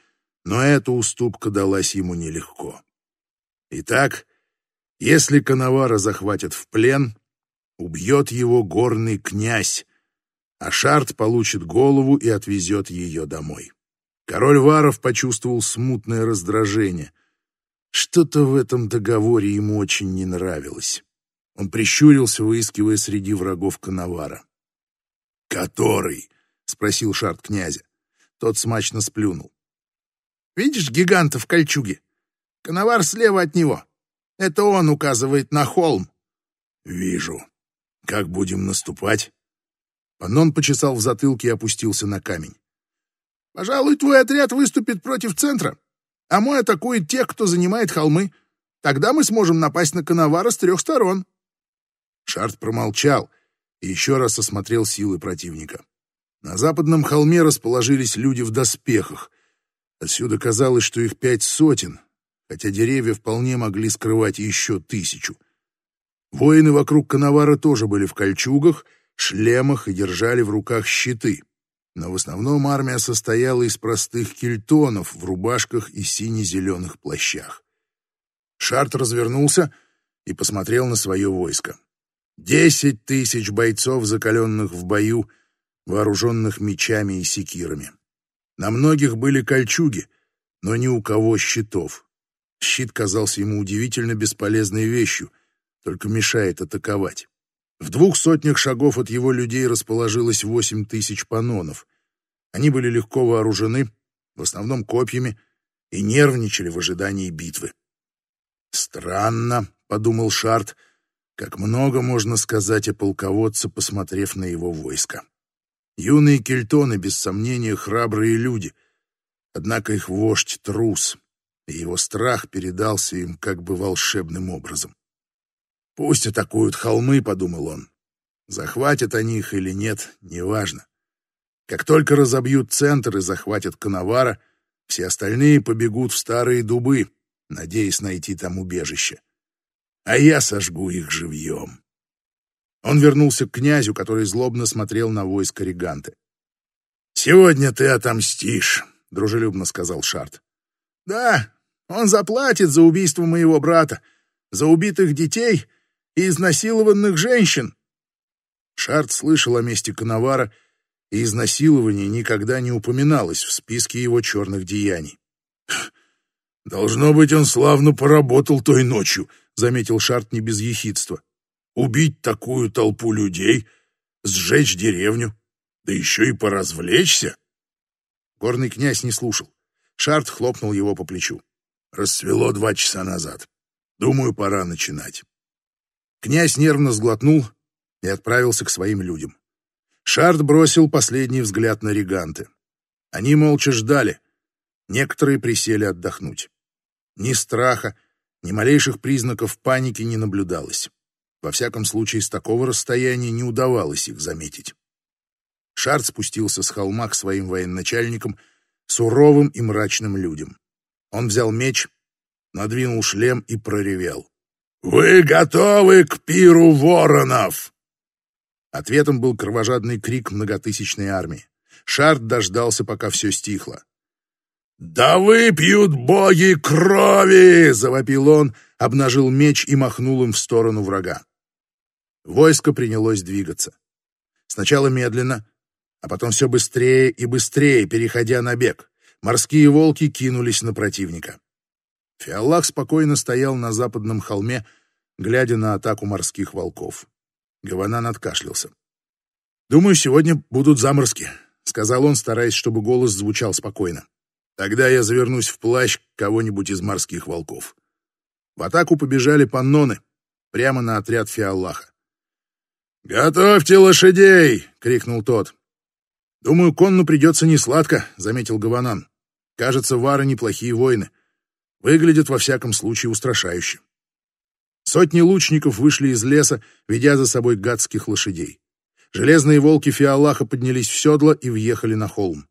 но эта уступка далась ему нелегко. Итак, если Коновара захватят в плен, убьет его горный князь, а Шарт получит голову и отвезет ее домой. Король Варов почувствовал смутное раздражение. Что-то в этом договоре ему очень не нравилось. Он прищурился, выискивая среди врагов Коновара. «Который?» — спросил Шарт князя. Тот смачно сплюнул. «Видишь гиганта в кольчуге? Коновар слева от него. Это он указывает на холм». «Вижу. Как будем наступать?» Панон почесал в затылке и опустился на камень. «Пожалуй, твой отряд выступит против центра, а мой атакует тех, кто занимает холмы. Тогда мы сможем напасть на Коновара с трех сторон». Шарт промолчал и еще раз осмотрел силы противника. На западном холме расположились люди в доспехах. Отсюда казалось, что их пять сотен, хотя деревья вполне могли скрывать еще тысячу. Воины вокруг Коновара тоже были в кольчугах — шлемах и держали в руках щиты. Но в основном армия состояла из простых кельтонов в рубашках и сине-зеленых плащах. Шарт развернулся и посмотрел на свое войско. Десять тысяч бойцов, закаленных в бою, вооруженных мечами и секирами. На многих были кольчуги, но ни у кого щитов. Щит казался ему удивительно бесполезной вещью, только мешает атаковать. В двух сотнях шагов от его людей расположилось восемь тысяч панонов. Они были легко вооружены, в основном копьями, и нервничали в ожидании битвы. «Странно», — подумал Шарт, — «как много можно сказать о полководце, посмотрев на его войско. Юные кельтоны, без сомнения, храбрые люди, однако их вождь трус, и его страх передался им как бы волшебным образом. Пусть атакуют холмы, подумал он. Захватят они их или нет, неважно. Как только разобьют центр и захватят Коновара, все остальные побегут в старые дубы, надеясь найти там убежище. А я сожгу их живьем. Он вернулся к князю, который злобно смотрел на войско Риганты. «Сегодня ты отомстишь», — дружелюбно сказал Шарт. «Да, он заплатит за убийство моего брата, за убитых детей и изнасилованных женщин. Шарт слышал о месте Коновара, и изнасилование никогда не упоминалось в списке его черных деяний. «Должно быть, он славно поработал той ночью», — заметил Шарт не без ехидства. «Убить такую толпу людей, сжечь деревню, да еще и поразвлечься». Горный князь не слушал. Шарт хлопнул его по плечу. «Рассвело два часа назад. Думаю, пора начинать». Князь нервно сглотнул и отправился к своим людям. Шард бросил последний взгляд на реганты. Они молча ждали. Некоторые присели отдохнуть. Ни страха, ни малейших признаков паники не наблюдалось. Во всяком случае, с такого расстояния не удавалось их заметить. Шард спустился с холма к своим военачальникам, суровым и мрачным людям. Он взял меч, надвинул шлем и проревел. «Вы готовы к пиру воронов?» Ответом был кровожадный крик многотысячной армии. Шарт дождался, пока все стихло. «Да выпьют боги крови!» — завопил он, обнажил меч и махнул им в сторону врага. Войско принялось двигаться. Сначала медленно, а потом все быстрее и быстрее, переходя на бег. Морские волки кинулись на противника. Фиаллах спокойно стоял на западном холме, глядя на атаку морских волков. Гаванан откашлялся. «Думаю, сегодня будут заморозки», — сказал он, стараясь, чтобы голос звучал спокойно. «Тогда я завернусь в плащ кого-нибудь из морских волков». В атаку побежали панноны, прямо на отряд Фиаллаха. «Готовьте лошадей!» — крикнул тот. «Думаю, конну придется несладко», — заметил Гаванан. «Кажется, вары неплохие воины. Выглядят, во всяком случае, устрашающе». Сотни лучников вышли из леса, ведя за собой гадских лошадей. Железные волки Фиаллаха поднялись в седло и въехали на холм.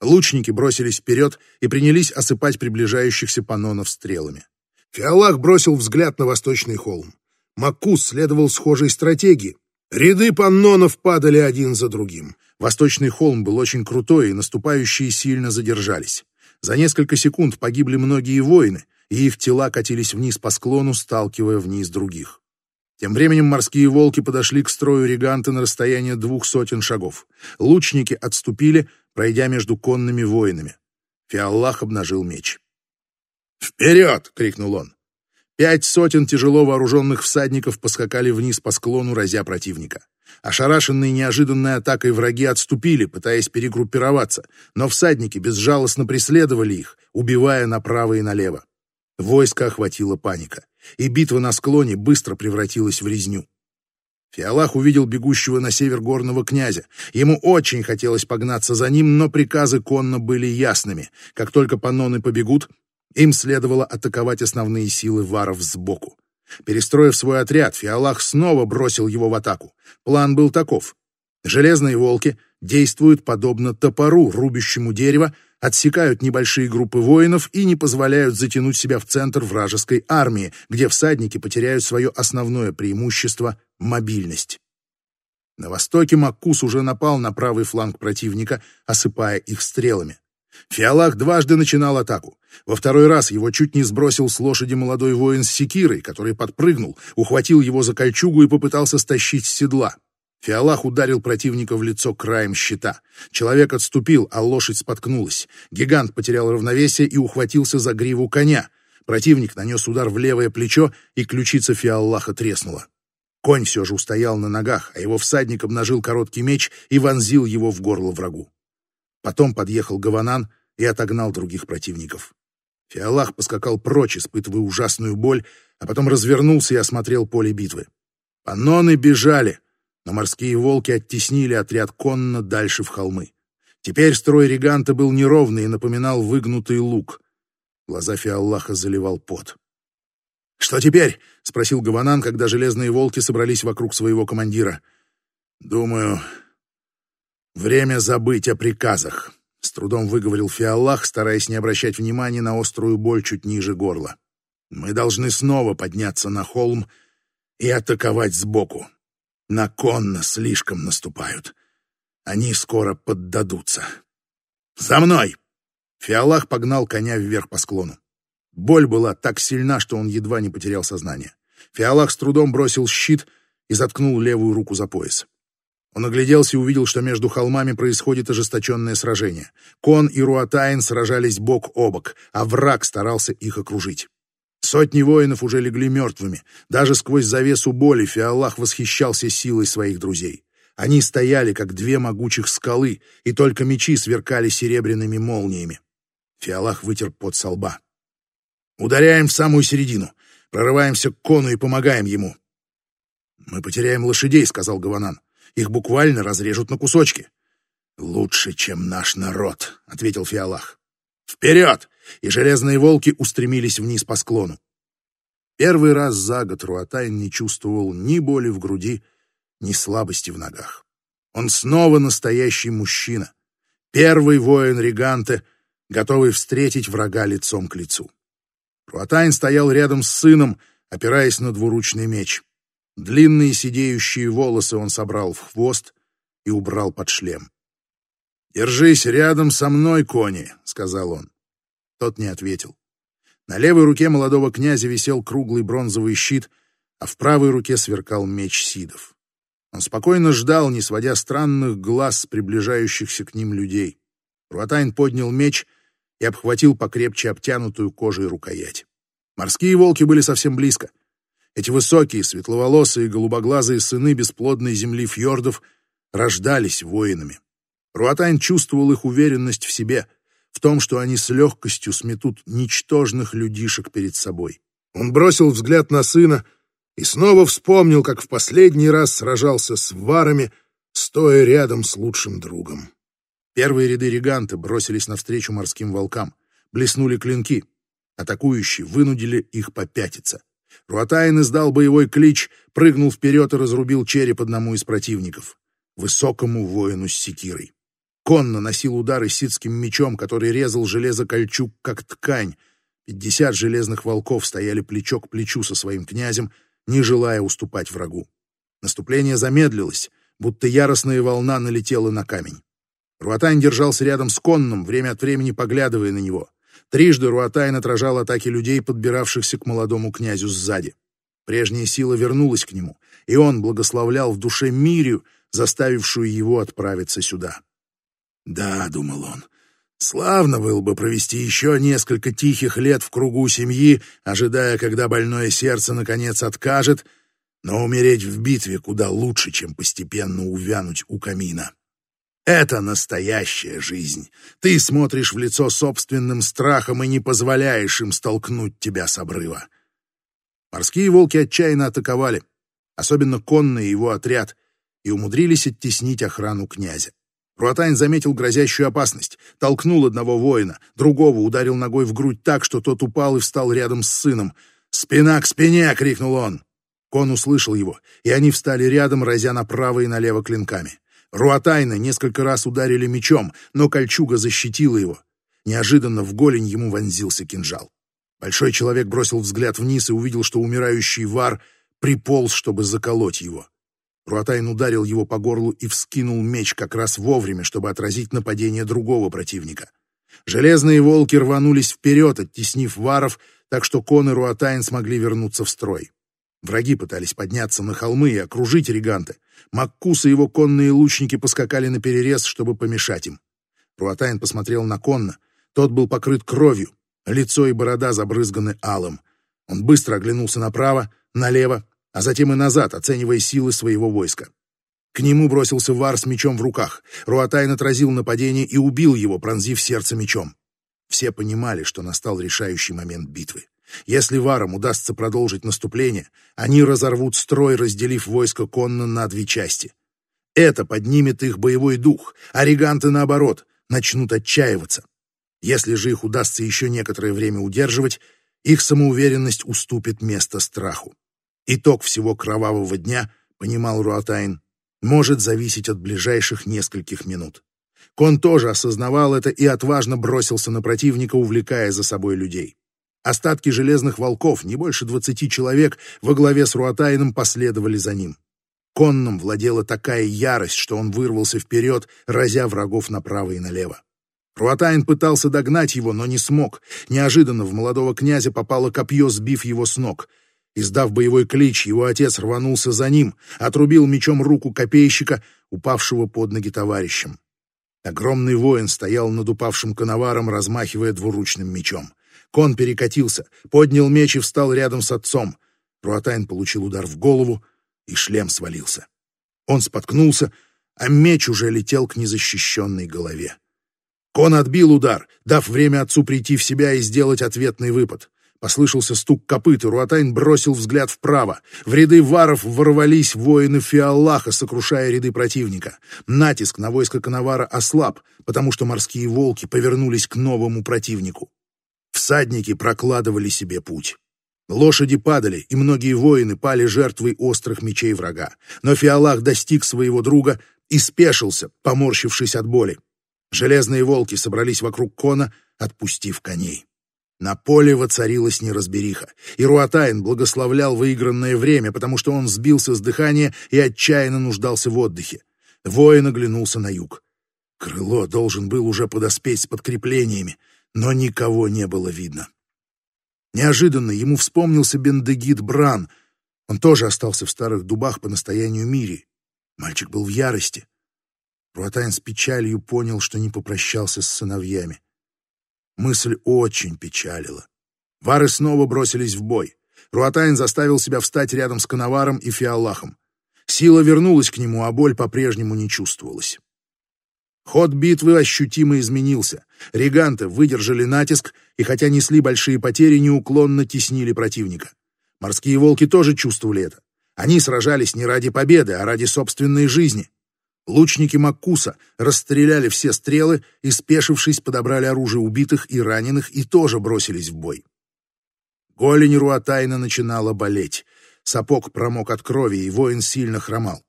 Лучники бросились вперед и принялись осыпать приближающихся панонов стрелами. Фиаллах бросил взгляд на восточный холм. Маккус следовал схожей стратегии. Ряды паннонов падали один за другим. Восточный холм был очень крутой, и наступающие сильно задержались. За несколько секунд погибли многие воины, и их тела катились вниз по склону, сталкивая вниз других. Тем временем морские волки подошли к строю реганта на расстояние двух сотен шагов. Лучники отступили, пройдя между конными воинами. Фиаллах обнажил меч. «Вперед!» — крикнул он. Пять сотен тяжело вооруженных всадников поскакали вниз по склону, разя противника. Ошарашенные неожиданной атакой враги отступили, пытаясь перегруппироваться, но всадники безжалостно преследовали их, убивая направо и налево. Войско охватила паника, и битва на склоне быстро превратилась в резню. Фиалах увидел бегущего на север горного князя. Ему очень хотелось погнаться за ним, но приказы конно были ясными. Как только панноны побегут, им следовало атаковать основные силы варов сбоку. Перестроив свой отряд, Фиалах снова бросил его в атаку. План был таков. Железные волки действуют подобно топору, рубящему дерево, отсекают небольшие группы воинов и не позволяют затянуть себя в центр вражеской армии, где всадники потеряют свое основное преимущество — мобильность. На востоке Маккус уже напал на правый фланг противника, осыпая их стрелами. Фиалах дважды начинал атаку. Во второй раз его чуть не сбросил с лошади молодой воин с секирой, который подпрыгнул, ухватил его за кольчугу и попытался стащить с седла. Фиалах ударил противника в лицо краем щита. Человек отступил, а лошадь споткнулась. Гигант потерял равновесие и ухватился за гриву коня. Противник нанес удар в левое плечо, и ключица Фиаллаха треснула. Конь все же устоял на ногах, а его всадник обнажил короткий меч и вонзил его в горло врагу. Потом подъехал Гаванан и отогнал других противников. Фиалах поскакал прочь, испытывая ужасную боль, а потом развернулся и осмотрел поле битвы. Панноны бежали, но морские волки оттеснили отряд конно дальше в холмы. Теперь строй реганта был неровный и напоминал выгнутый лук. Глаза Фиаллаха заливал пот. «Что теперь?» — спросил Гаванан, когда железные волки собрались вокруг своего командира. «Думаю, время забыть о приказах», — с трудом выговорил Фиаллах, стараясь не обращать внимания на острую боль чуть ниже горла. «Мы должны снова подняться на холм и атаковать сбоку. На конно слишком наступают. Они скоро поддадутся. За мной!» Фиалах погнал коня вверх по склону. Боль была так сильна, что он едва не потерял сознание. Фиалах с трудом бросил щит и заткнул левую руку за пояс. Он огляделся и увидел, что между холмами происходит ожесточенное сражение. Кон и Руатайн сражались бок о бок, а враг старался их окружить. Сотни воинов уже легли мертвыми. Даже сквозь завесу боли Фиаллах восхищался силой своих друзей. Они стояли, как две могучих скалы, и только мечи сверкали серебряными молниями. Фиалах вытер пот со лба. «Ударяем в самую середину, прорываемся к кону и помогаем ему». «Мы потеряем лошадей», — сказал Гаванан. «Их буквально разрежут на кусочки». «Лучше, чем наш народ», — ответил Фиалах. «Вперед!» И железные волки устремились вниз по склону. Первый раз за год Руатайн не чувствовал ни боли в груди, ни слабости в ногах. Он снова настоящий мужчина, первый воин Риганте, готовый встретить врага лицом к лицу. Руатайн стоял рядом с сыном, опираясь на двуручный меч. Длинные сидеющие волосы он собрал в хвост и убрал под шлем. «Держись рядом со мной, кони», — сказал он. Тот не ответил. На левой руке молодого князя висел круглый бронзовый щит, а в правой руке сверкал меч Сидов. Он спокойно ждал, не сводя странных глаз с приближающихся к ним людей. Руатайн поднял меч и обхватил покрепче обтянутую кожей рукоять. Морские волки были совсем близко. Эти высокие, светловолосые, голубоглазые сыны бесплодной земли фьордов рождались воинами. Руатайн чувствовал их уверенность в себе, в том, что они с легкостью сметут ничтожных людишек перед собой. Он бросил взгляд на сына и снова вспомнил, как в последний раз сражался с варами, стоя рядом с лучшим другом. Первые ряды реганты бросились навстречу морским волкам, блеснули клинки. Атакующие вынудили их попятиться. Руатайн издал боевой клич, прыгнул вперед и разрубил череп одному из противников, высокому воину с секирой. Кон наносил удары ситским мечом, который резал железо кольчуг, как ткань. Пятьдесят железных волков стояли плечо к плечу со своим князем, не желая уступать врагу. Наступление замедлилось, будто яростная волна налетела на камень. Руатайн держался рядом с конным, время от времени поглядывая на него. Трижды Руатайн отражал атаки людей, подбиравшихся к молодому князю сзади. Прежняя сила вернулась к нему, и он благословлял в душе Мирию, заставившую его отправиться сюда. «Да», — думал он, — «славно было бы провести еще несколько тихих лет в кругу семьи, ожидая, когда больное сердце наконец откажет, но умереть в битве куда лучше, чем постепенно увянуть у камина». Это настоящая жизнь. Ты смотришь в лицо собственным страхом и не позволяешь им столкнуть тебя с обрыва. Морские волки отчаянно атаковали, особенно конный его отряд, и умудрились оттеснить охрану князя. Руатайн заметил грозящую опасность, толкнул одного воина, другого ударил ногой в грудь так, что тот упал и встал рядом с сыном. «Спина к спине!» — крикнул он. Кон услышал его, и они встали рядом, разя направо и налево клинками. Руатайна несколько раз ударили мечом, но кольчуга защитила его. Неожиданно в голень ему вонзился кинжал. Большой человек бросил взгляд вниз и увидел, что умирающий вар приполз, чтобы заколоть его. Руатайн ударил его по горлу и вскинул меч как раз вовремя, чтобы отразить нападение другого противника. Железные волки рванулись вперед, оттеснив варов, так что Кон и Руатайн смогли вернуться в строй. Враги пытались подняться на холмы и окружить Риганта. Маккус и его конные лучники поскакали на перерез, чтобы помешать им. Руатайн посмотрел на Конна. Тот был покрыт кровью, лицо и борода забрызганы алым. Он быстро оглянулся направо, налево, а затем и назад, оценивая силы своего войска. К нему бросился Вар с мечом в руках. Руатайн отразил нападение и убил его, пронзив сердце мечом. Все понимали, что настал решающий момент битвы. Если варам удастся продолжить наступление, они разорвут строй, разделив войско конно на две части. Это поднимет их боевой дух, а реганты, наоборот, начнут отчаиваться. Если же их удастся еще некоторое время удерживать, их самоуверенность уступит место страху. Итог всего кровавого дня, понимал Руатайн, может зависеть от ближайших нескольких минут. Кон тоже осознавал это и отважно бросился на противника, увлекая за собой людей. Остатки железных волков, не больше двадцати человек, во главе с Руатайном последовали за ним. Конным владела такая ярость, что он вырвался вперед, разя врагов направо и налево. Руатайн пытался догнать его, но не смог. Неожиданно в молодого князя попало копье, сбив его с ног. Издав боевой клич, его отец рванулся за ним, отрубил мечом руку копейщика, упавшего под ноги товарищем. Огромный воин стоял над упавшим коноваром, размахивая двуручным мечом. Кон перекатился, поднял меч и встал рядом с отцом. Руатайн получил удар в голову, и шлем свалился. Он споткнулся, а меч уже летел к незащищенной голове. Кон отбил удар, дав время отцу прийти в себя и сделать ответный выпад. Послышался стук копыт, и Руатайн бросил взгляд вправо. В ряды варов ворвались воины Фиаллаха, сокрушая ряды противника. Натиск на войско Коновара ослаб, потому что морские волки повернулись к новому противнику. Всадники прокладывали себе путь. Лошади падали, и многие воины пали жертвой острых мечей врага. Но Фиалах достиг своего друга и спешился, поморщившись от боли. Железные волки собрались вокруг кона, отпустив коней. На поле воцарилась неразбериха, и Руатайн благословлял выигранное время, потому что он сбился с дыхания и отчаянно нуждался в отдыхе. Воин оглянулся на юг. Крыло должен был уже подоспеть с подкреплениями, но никого не было видно. Неожиданно ему вспомнился Бендегид Бран. Он тоже остался в старых дубах по настоянию Мири. Мальчик был в ярости. Руатайн с печалью понял, что не попрощался с сыновьями. Мысль очень печалила. Вары снова бросились в бой. Руатайн заставил себя встать рядом с Коноваром и Фиаллахом. Сила вернулась к нему, а боль по-прежнему не чувствовалась. Ход битвы ощутимо изменился. Реганты выдержали натиск и, хотя несли большие потери, неуклонно теснили противника. Морские волки тоже чувствовали это. Они сражались не ради победы, а ради собственной жизни. Лучники Маккуса расстреляли все стрелы и, спешившись, подобрали оружие убитых и раненых и тоже бросились в бой. Голень Руатайна начинала болеть. Сапог промок от крови, и воин сильно хромал.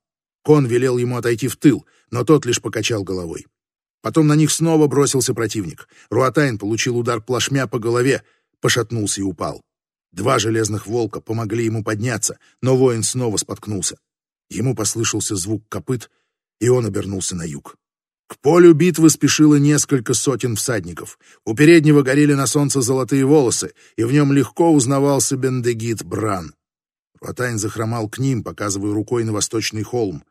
Кон велел ему отойти в тыл, но тот лишь покачал головой. Потом на них снова бросился противник. Руатайн получил удар плашмя по голове, пошатнулся и упал. Два железных волка помогли ему подняться, но воин снова споткнулся. Ему послышался звук копыт, и он обернулся на юг. К полю битвы спешило несколько сотен всадников. У переднего горели на солнце золотые волосы, и в нем легко узнавался Бендегит Бран. Руатайн захромал к ним, показывая рукой на восточный холм.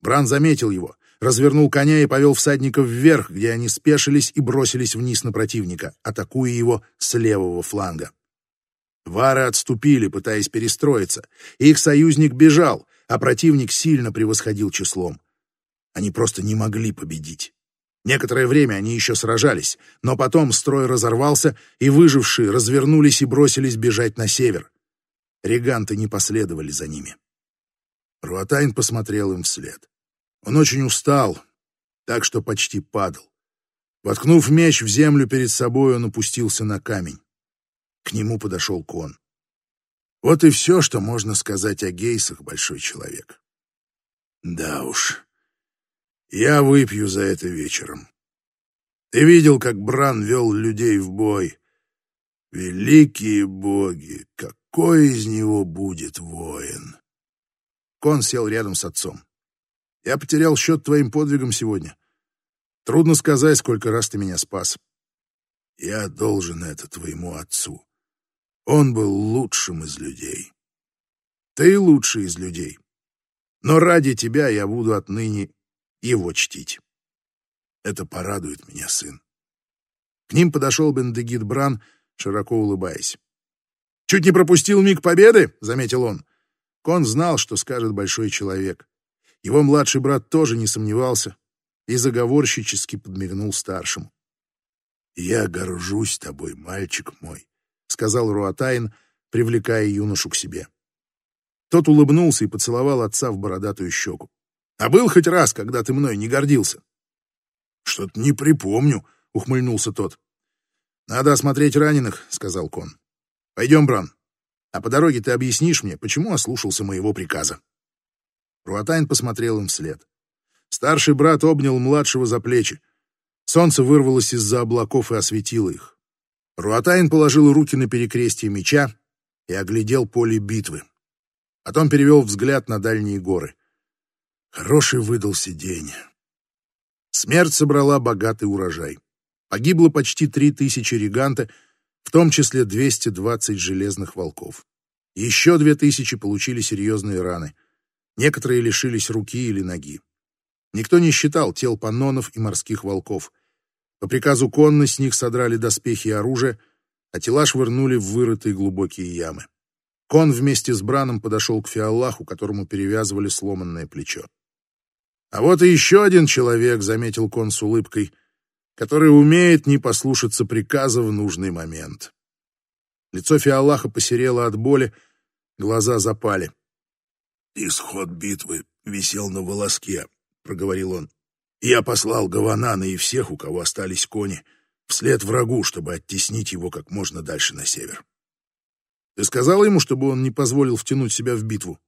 Бран заметил его, развернул коня и повел всадников вверх, где они спешились и бросились вниз на противника, атакуя его с левого фланга. Вары отступили, пытаясь перестроиться. Их союзник бежал, а противник сильно превосходил числом. Они просто не могли победить. Некоторое время они еще сражались, но потом строй разорвался, и выжившие развернулись и бросились бежать на север. Реганты не последовали за ними. Руатайн посмотрел им вслед. Он очень устал, так что почти падал. Воткнув меч в землю перед собой, он опустился на камень. К нему подошел кон. Вот и все, что можно сказать о гейсах, большой человек. Да уж, я выпью за это вечером. Ты видел, как Бран вел людей в бой? Великие боги, какой из него будет воин? Кон сел рядом с отцом. Я потерял счет твоим подвигам сегодня. Трудно сказать, сколько раз ты меня спас. Я должен это твоему отцу. Он был лучшим из людей. Ты лучший из людей. Но ради тебя я буду отныне его чтить. Это порадует меня, сын. К ним подошел Бендегит Бран, широко улыбаясь. «Чуть не пропустил миг победы», — заметил он. Кон знал, что скажет большой человек. Его младший брат тоже не сомневался и заговорщически подмигнул старшему. «Я горжусь тобой, мальчик мой», — сказал Руатайн, привлекая юношу к себе. Тот улыбнулся и поцеловал отца в бородатую щеку. «А был хоть раз, когда ты мной не гордился?» «Что-то не припомню», — ухмыльнулся тот. «Надо осмотреть раненых», — сказал Кон. «Пойдем, Бран. А по дороге ты объяснишь мне, почему ослушался моего приказа». Руатайн посмотрел им вслед. Старший брат обнял младшего за плечи. Солнце вырвалось из-за облаков и осветило их. Руатайн положил руки на перекрестие меча и оглядел поле битвы. Потом перевел взгляд на дальние горы. Хороший выдался день. Смерть собрала богатый урожай. Погибло почти три тысячи реганта, в том числе 220 железных волков. Еще две тысячи получили серьезные раны. Некоторые лишились руки или ноги. Никто не считал тел паннонов и морских волков. По приказу конны с них содрали доспехи и оружие, а тела швырнули в вырытые глубокие ямы. Кон вместе с Браном подошел к Фиаллаху, которому перевязывали сломанное плечо. «А вот и еще один человек», — заметил Кон с улыбкой, «который умеет не послушаться приказа в нужный момент». Лицо Фиаллаха посерело от боли, глаза запали. «Исход битвы висел на волоске», — проговорил он. «Я послал Гаванана и всех, у кого остались кони, вслед врагу, чтобы оттеснить его как можно дальше на север». «Ты сказал ему, чтобы он не позволил втянуть себя в битву?»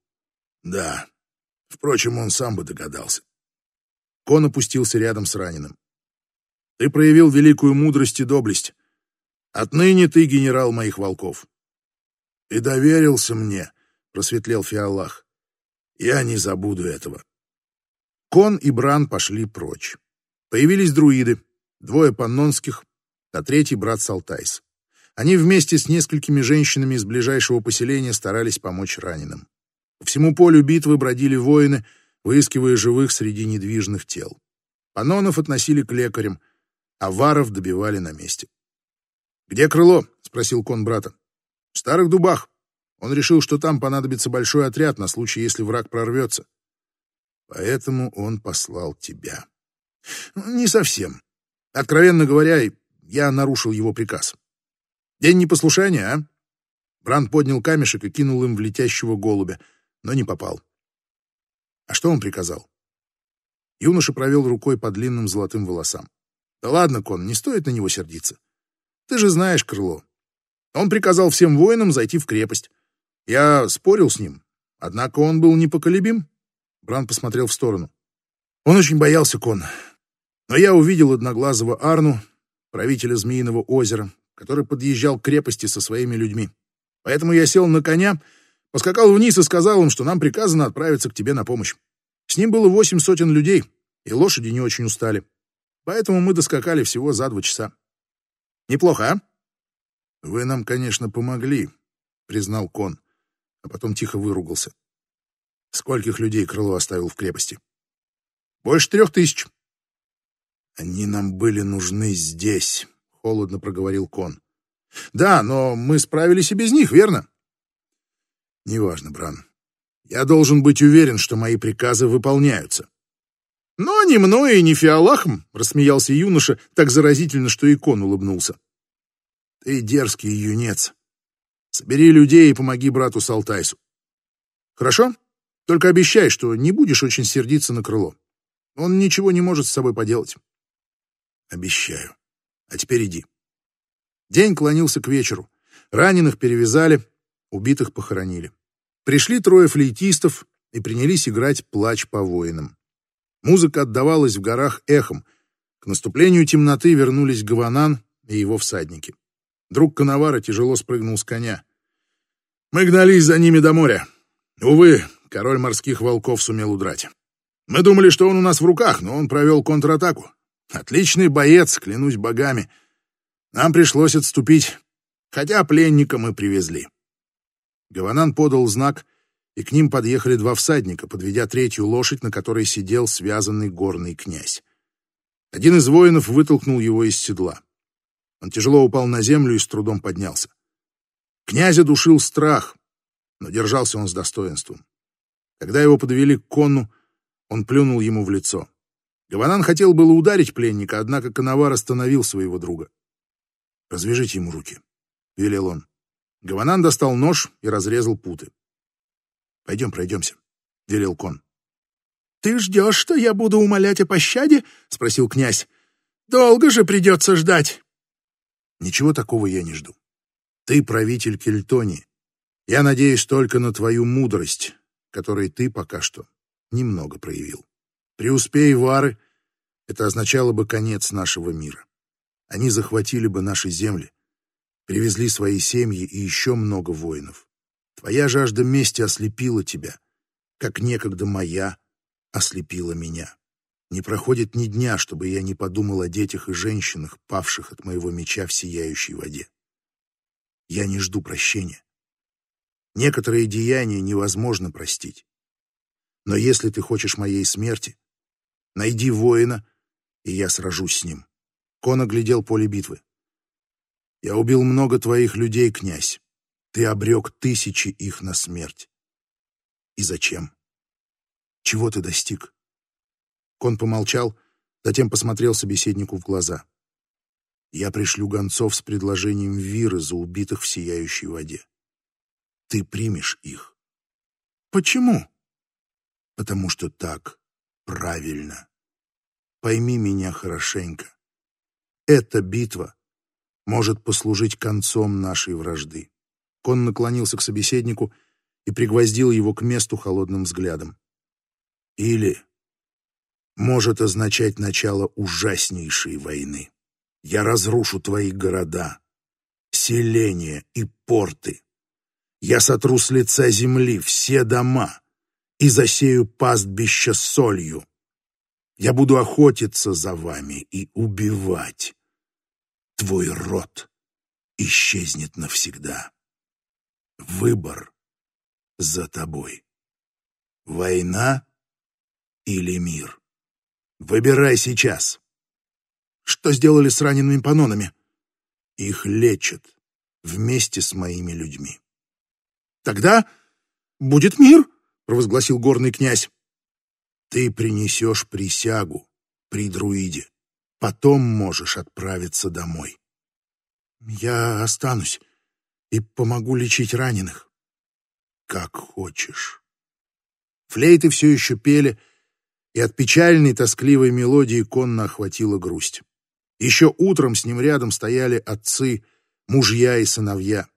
«Да. Впрочем, он сам бы догадался». Кон опустился рядом с раненым. «Ты проявил великую мудрость и доблесть. Отныне ты генерал моих волков». «Ты доверился мне», — просветлел Фиаллах. Я не забуду этого. Кон и Бран пошли прочь. Появились друиды, двое паннонских, а третий брат Салтайс. Они вместе с несколькими женщинами из ближайшего поселения старались помочь раненым. По всему полю битвы бродили воины, выискивая живых среди недвижных тел. Панонов относили к лекарям, а варов добивали на месте. «Где крыло?» — спросил кон брата. «В старых дубах. Он решил, что там понадобится большой отряд на случай, если враг прорвется. Поэтому он послал тебя». «Не совсем. Откровенно говоря, я нарушил его приказ. День непослушания, а?» Бранд поднял камешек и кинул им в летящего голубя, но не попал. А что он приказал? Юноша провел рукой по длинным золотым волосам. Да ладно, Кон, не стоит на него сердиться. Ты же знаешь крыло. Он приказал всем воинам зайти в крепость. Я спорил с ним, однако он был непоколебим. Бран посмотрел в сторону. Он очень боялся Кон. Но я увидел одноглазого Арну, правителя Змеиного озера, который подъезжал к крепости со своими людьми. Поэтому я сел на коня, поскакал вниз и сказал им, что нам приказано отправиться к тебе на помощь. С ним было восемь сотен людей, и лошади не очень устали. Поэтому мы доскакали всего за два часа. Неплохо, а? Вы нам, конечно, помогли, признал Кон, а потом тихо выругался. Скольких людей крыло оставил в крепости? Больше трех тысяч. Они нам были нужны здесь, холодно проговорил Кон. Да, но мы справились и без них, верно? Неважно, Бран. Я должен быть уверен, что мои приказы выполняются. Но не мной и не фиалахом, рассмеялся юноша так заразительно, что икон улыбнулся. Ты дерзкий юнец. Собери людей и помоги брату Салтайсу. Хорошо? Только обещай, что не будешь очень сердиться на крыло. Он ничего не может с собой поделать. Обещаю. А теперь иди. День клонился к вечеру. Раненых перевязали, убитых похоронили. Пришли трое флейтистов и принялись играть плач по воинам. Музыка отдавалась в горах эхом. К наступлению темноты вернулись Гаванан и его всадники. Друг Коновара тяжело спрыгнул с коня. Мы гнались за ними до моря. Увы, король морских волков сумел удрать. Мы думали, что он у нас в руках, но он провел контратаку. Отличный боец, клянусь богами. Нам пришлось отступить, хотя пленника мы привезли. Гаванан подал знак, и к ним подъехали два всадника, подведя третью лошадь, на которой сидел связанный горный князь. Один из воинов вытолкнул его из седла. Он тяжело упал на землю и с трудом поднялся. Князя душил страх, но держался он с достоинством. Когда его подвели к конну, он плюнул ему в лицо. Гаванан хотел было ударить пленника, однако Коновар остановил своего друга. «Развяжите ему руки», — велел он. Гаванан достал нож и разрезал путы. «Пойдем пройдемся», — велел кон. «Ты ждешь, что я буду умолять о пощаде?» — спросил князь. «Долго же придется ждать». «Ничего такого я не жду. Ты правитель Кельтонии. Я надеюсь только на твою мудрость, которой ты пока что немного проявил. Преуспей вары, это означало бы конец нашего мира. Они захватили бы наши земли, привезли свои семьи и еще много воинов. Твоя жажда мести ослепила тебя, как некогда моя ослепила меня. Не проходит ни дня, чтобы я не подумал о детях и женщинах, павших от моего меча в сияющей воде. Я не жду прощения. Некоторые деяния невозможно простить. Но если ты хочешь моей смерти, найди воина, и я сражусь с ним. Кон оглядел поле битвы. «Я убил много твоих людей, князь. Ты обрек тысячи их на смерть. И зачем? Чего ты достиг?» Кон помолчал, затем посмотрел собеседнику в глаза. «Я пришлю гонцов с предложением виры за убитых в сияющей воде. Ты примешь их. Почему? Потому что так правильно. Пойми меня хорошенько. Эта битва может послужить концом нашей вражды. Кон наклонился к собеседнику и пригвоздил его к месту холодным взглядом. Или может означать начало ужаснейшей войны. Я разрушу твои города, селения и порты. Я сотру с лица земли все дома и засею пастбища солью. Я буду охотиться за вами и убивать. Твой род исчезнет навсегда. Выбор за тобой. Война или мир. Выбирай сейчас. Что сделали с ранеными панонами? Их лечат вместе с моими людьми. Тогда будет мир, провозгласил горный князь. Ты принесешь присягу при друиде. Потом можешь отправиться домой. Я останусь и помогу лечить раненых. Как хочешь. Флейты все еще пели, и от печальной, тоскливой мелодии конно охватила грусть. Еще утром с ним рядом стояли отцы, мужья и сыновья.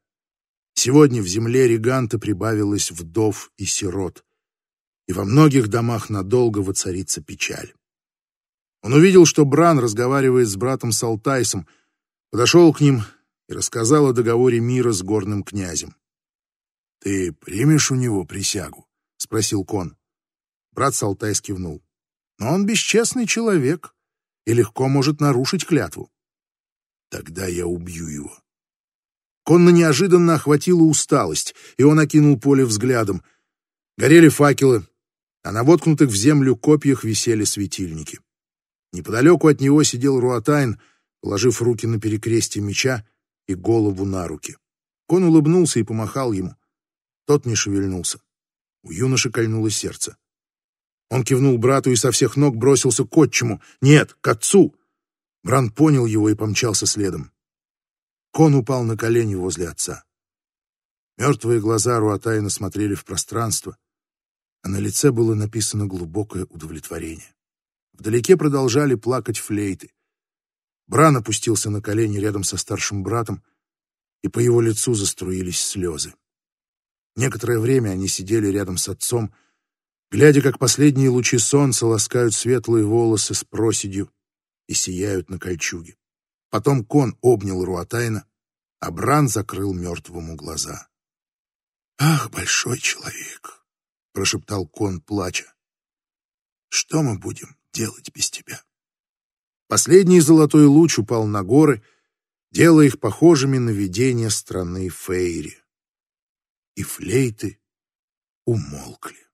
Сегодня в земле Реганта прибавилось вдов и сирот, и во многих домах надолго воцарится печаль. Он увидел, что Бран разговаривает с братом Салтайсом, подошел к ним и рассказал о договоре мира с горным князем. «Ты примешь у него присягу?» — спросил Конн. Брат Салтайс кивнул. «Но он бесчестный человек и легко может нарушить клятву. Тогда я убью его». Конна неожиданно охватила усталость, и он окинул поле взглядом. Горели факелы, а на воткнутых в землю копьях висели светильники. Неподалеку от него сидел Руатайн, положив руки на перекрестие меча и голову на руки. Кон улыбнулся и помахал ему. Тот не шевельнулся. У юноши кольнуло сердце. Он кивнул брату и со всех ног бросился к отчиму. Нет, к отцу! Бран понял его и помчался следом. Кон упал на колени возле отца. Мертвые глаза Руатайна смотрели в пространство, а на лице было написано глубокое удовлетворение. Вдалеке продолжали плакать флейты. Бран опустился на колени рядом со старшим братом, и по его лицу заструились слезы. Некоторое время они сидели рядом с отцом, глядя, как последние лучи солнца ласкают светлые волосы с проседью и сияют на кольчуге. Потом кон обнял Руатайна, а Бран закрыл мертвому глаза. «Ах, большой человек!» — прошептал кон, плача. «Что мы будем делать без тебя?» Последний золотой луч упал на горы, делая их похожими на видение страны Фейри. И флейты умолкли.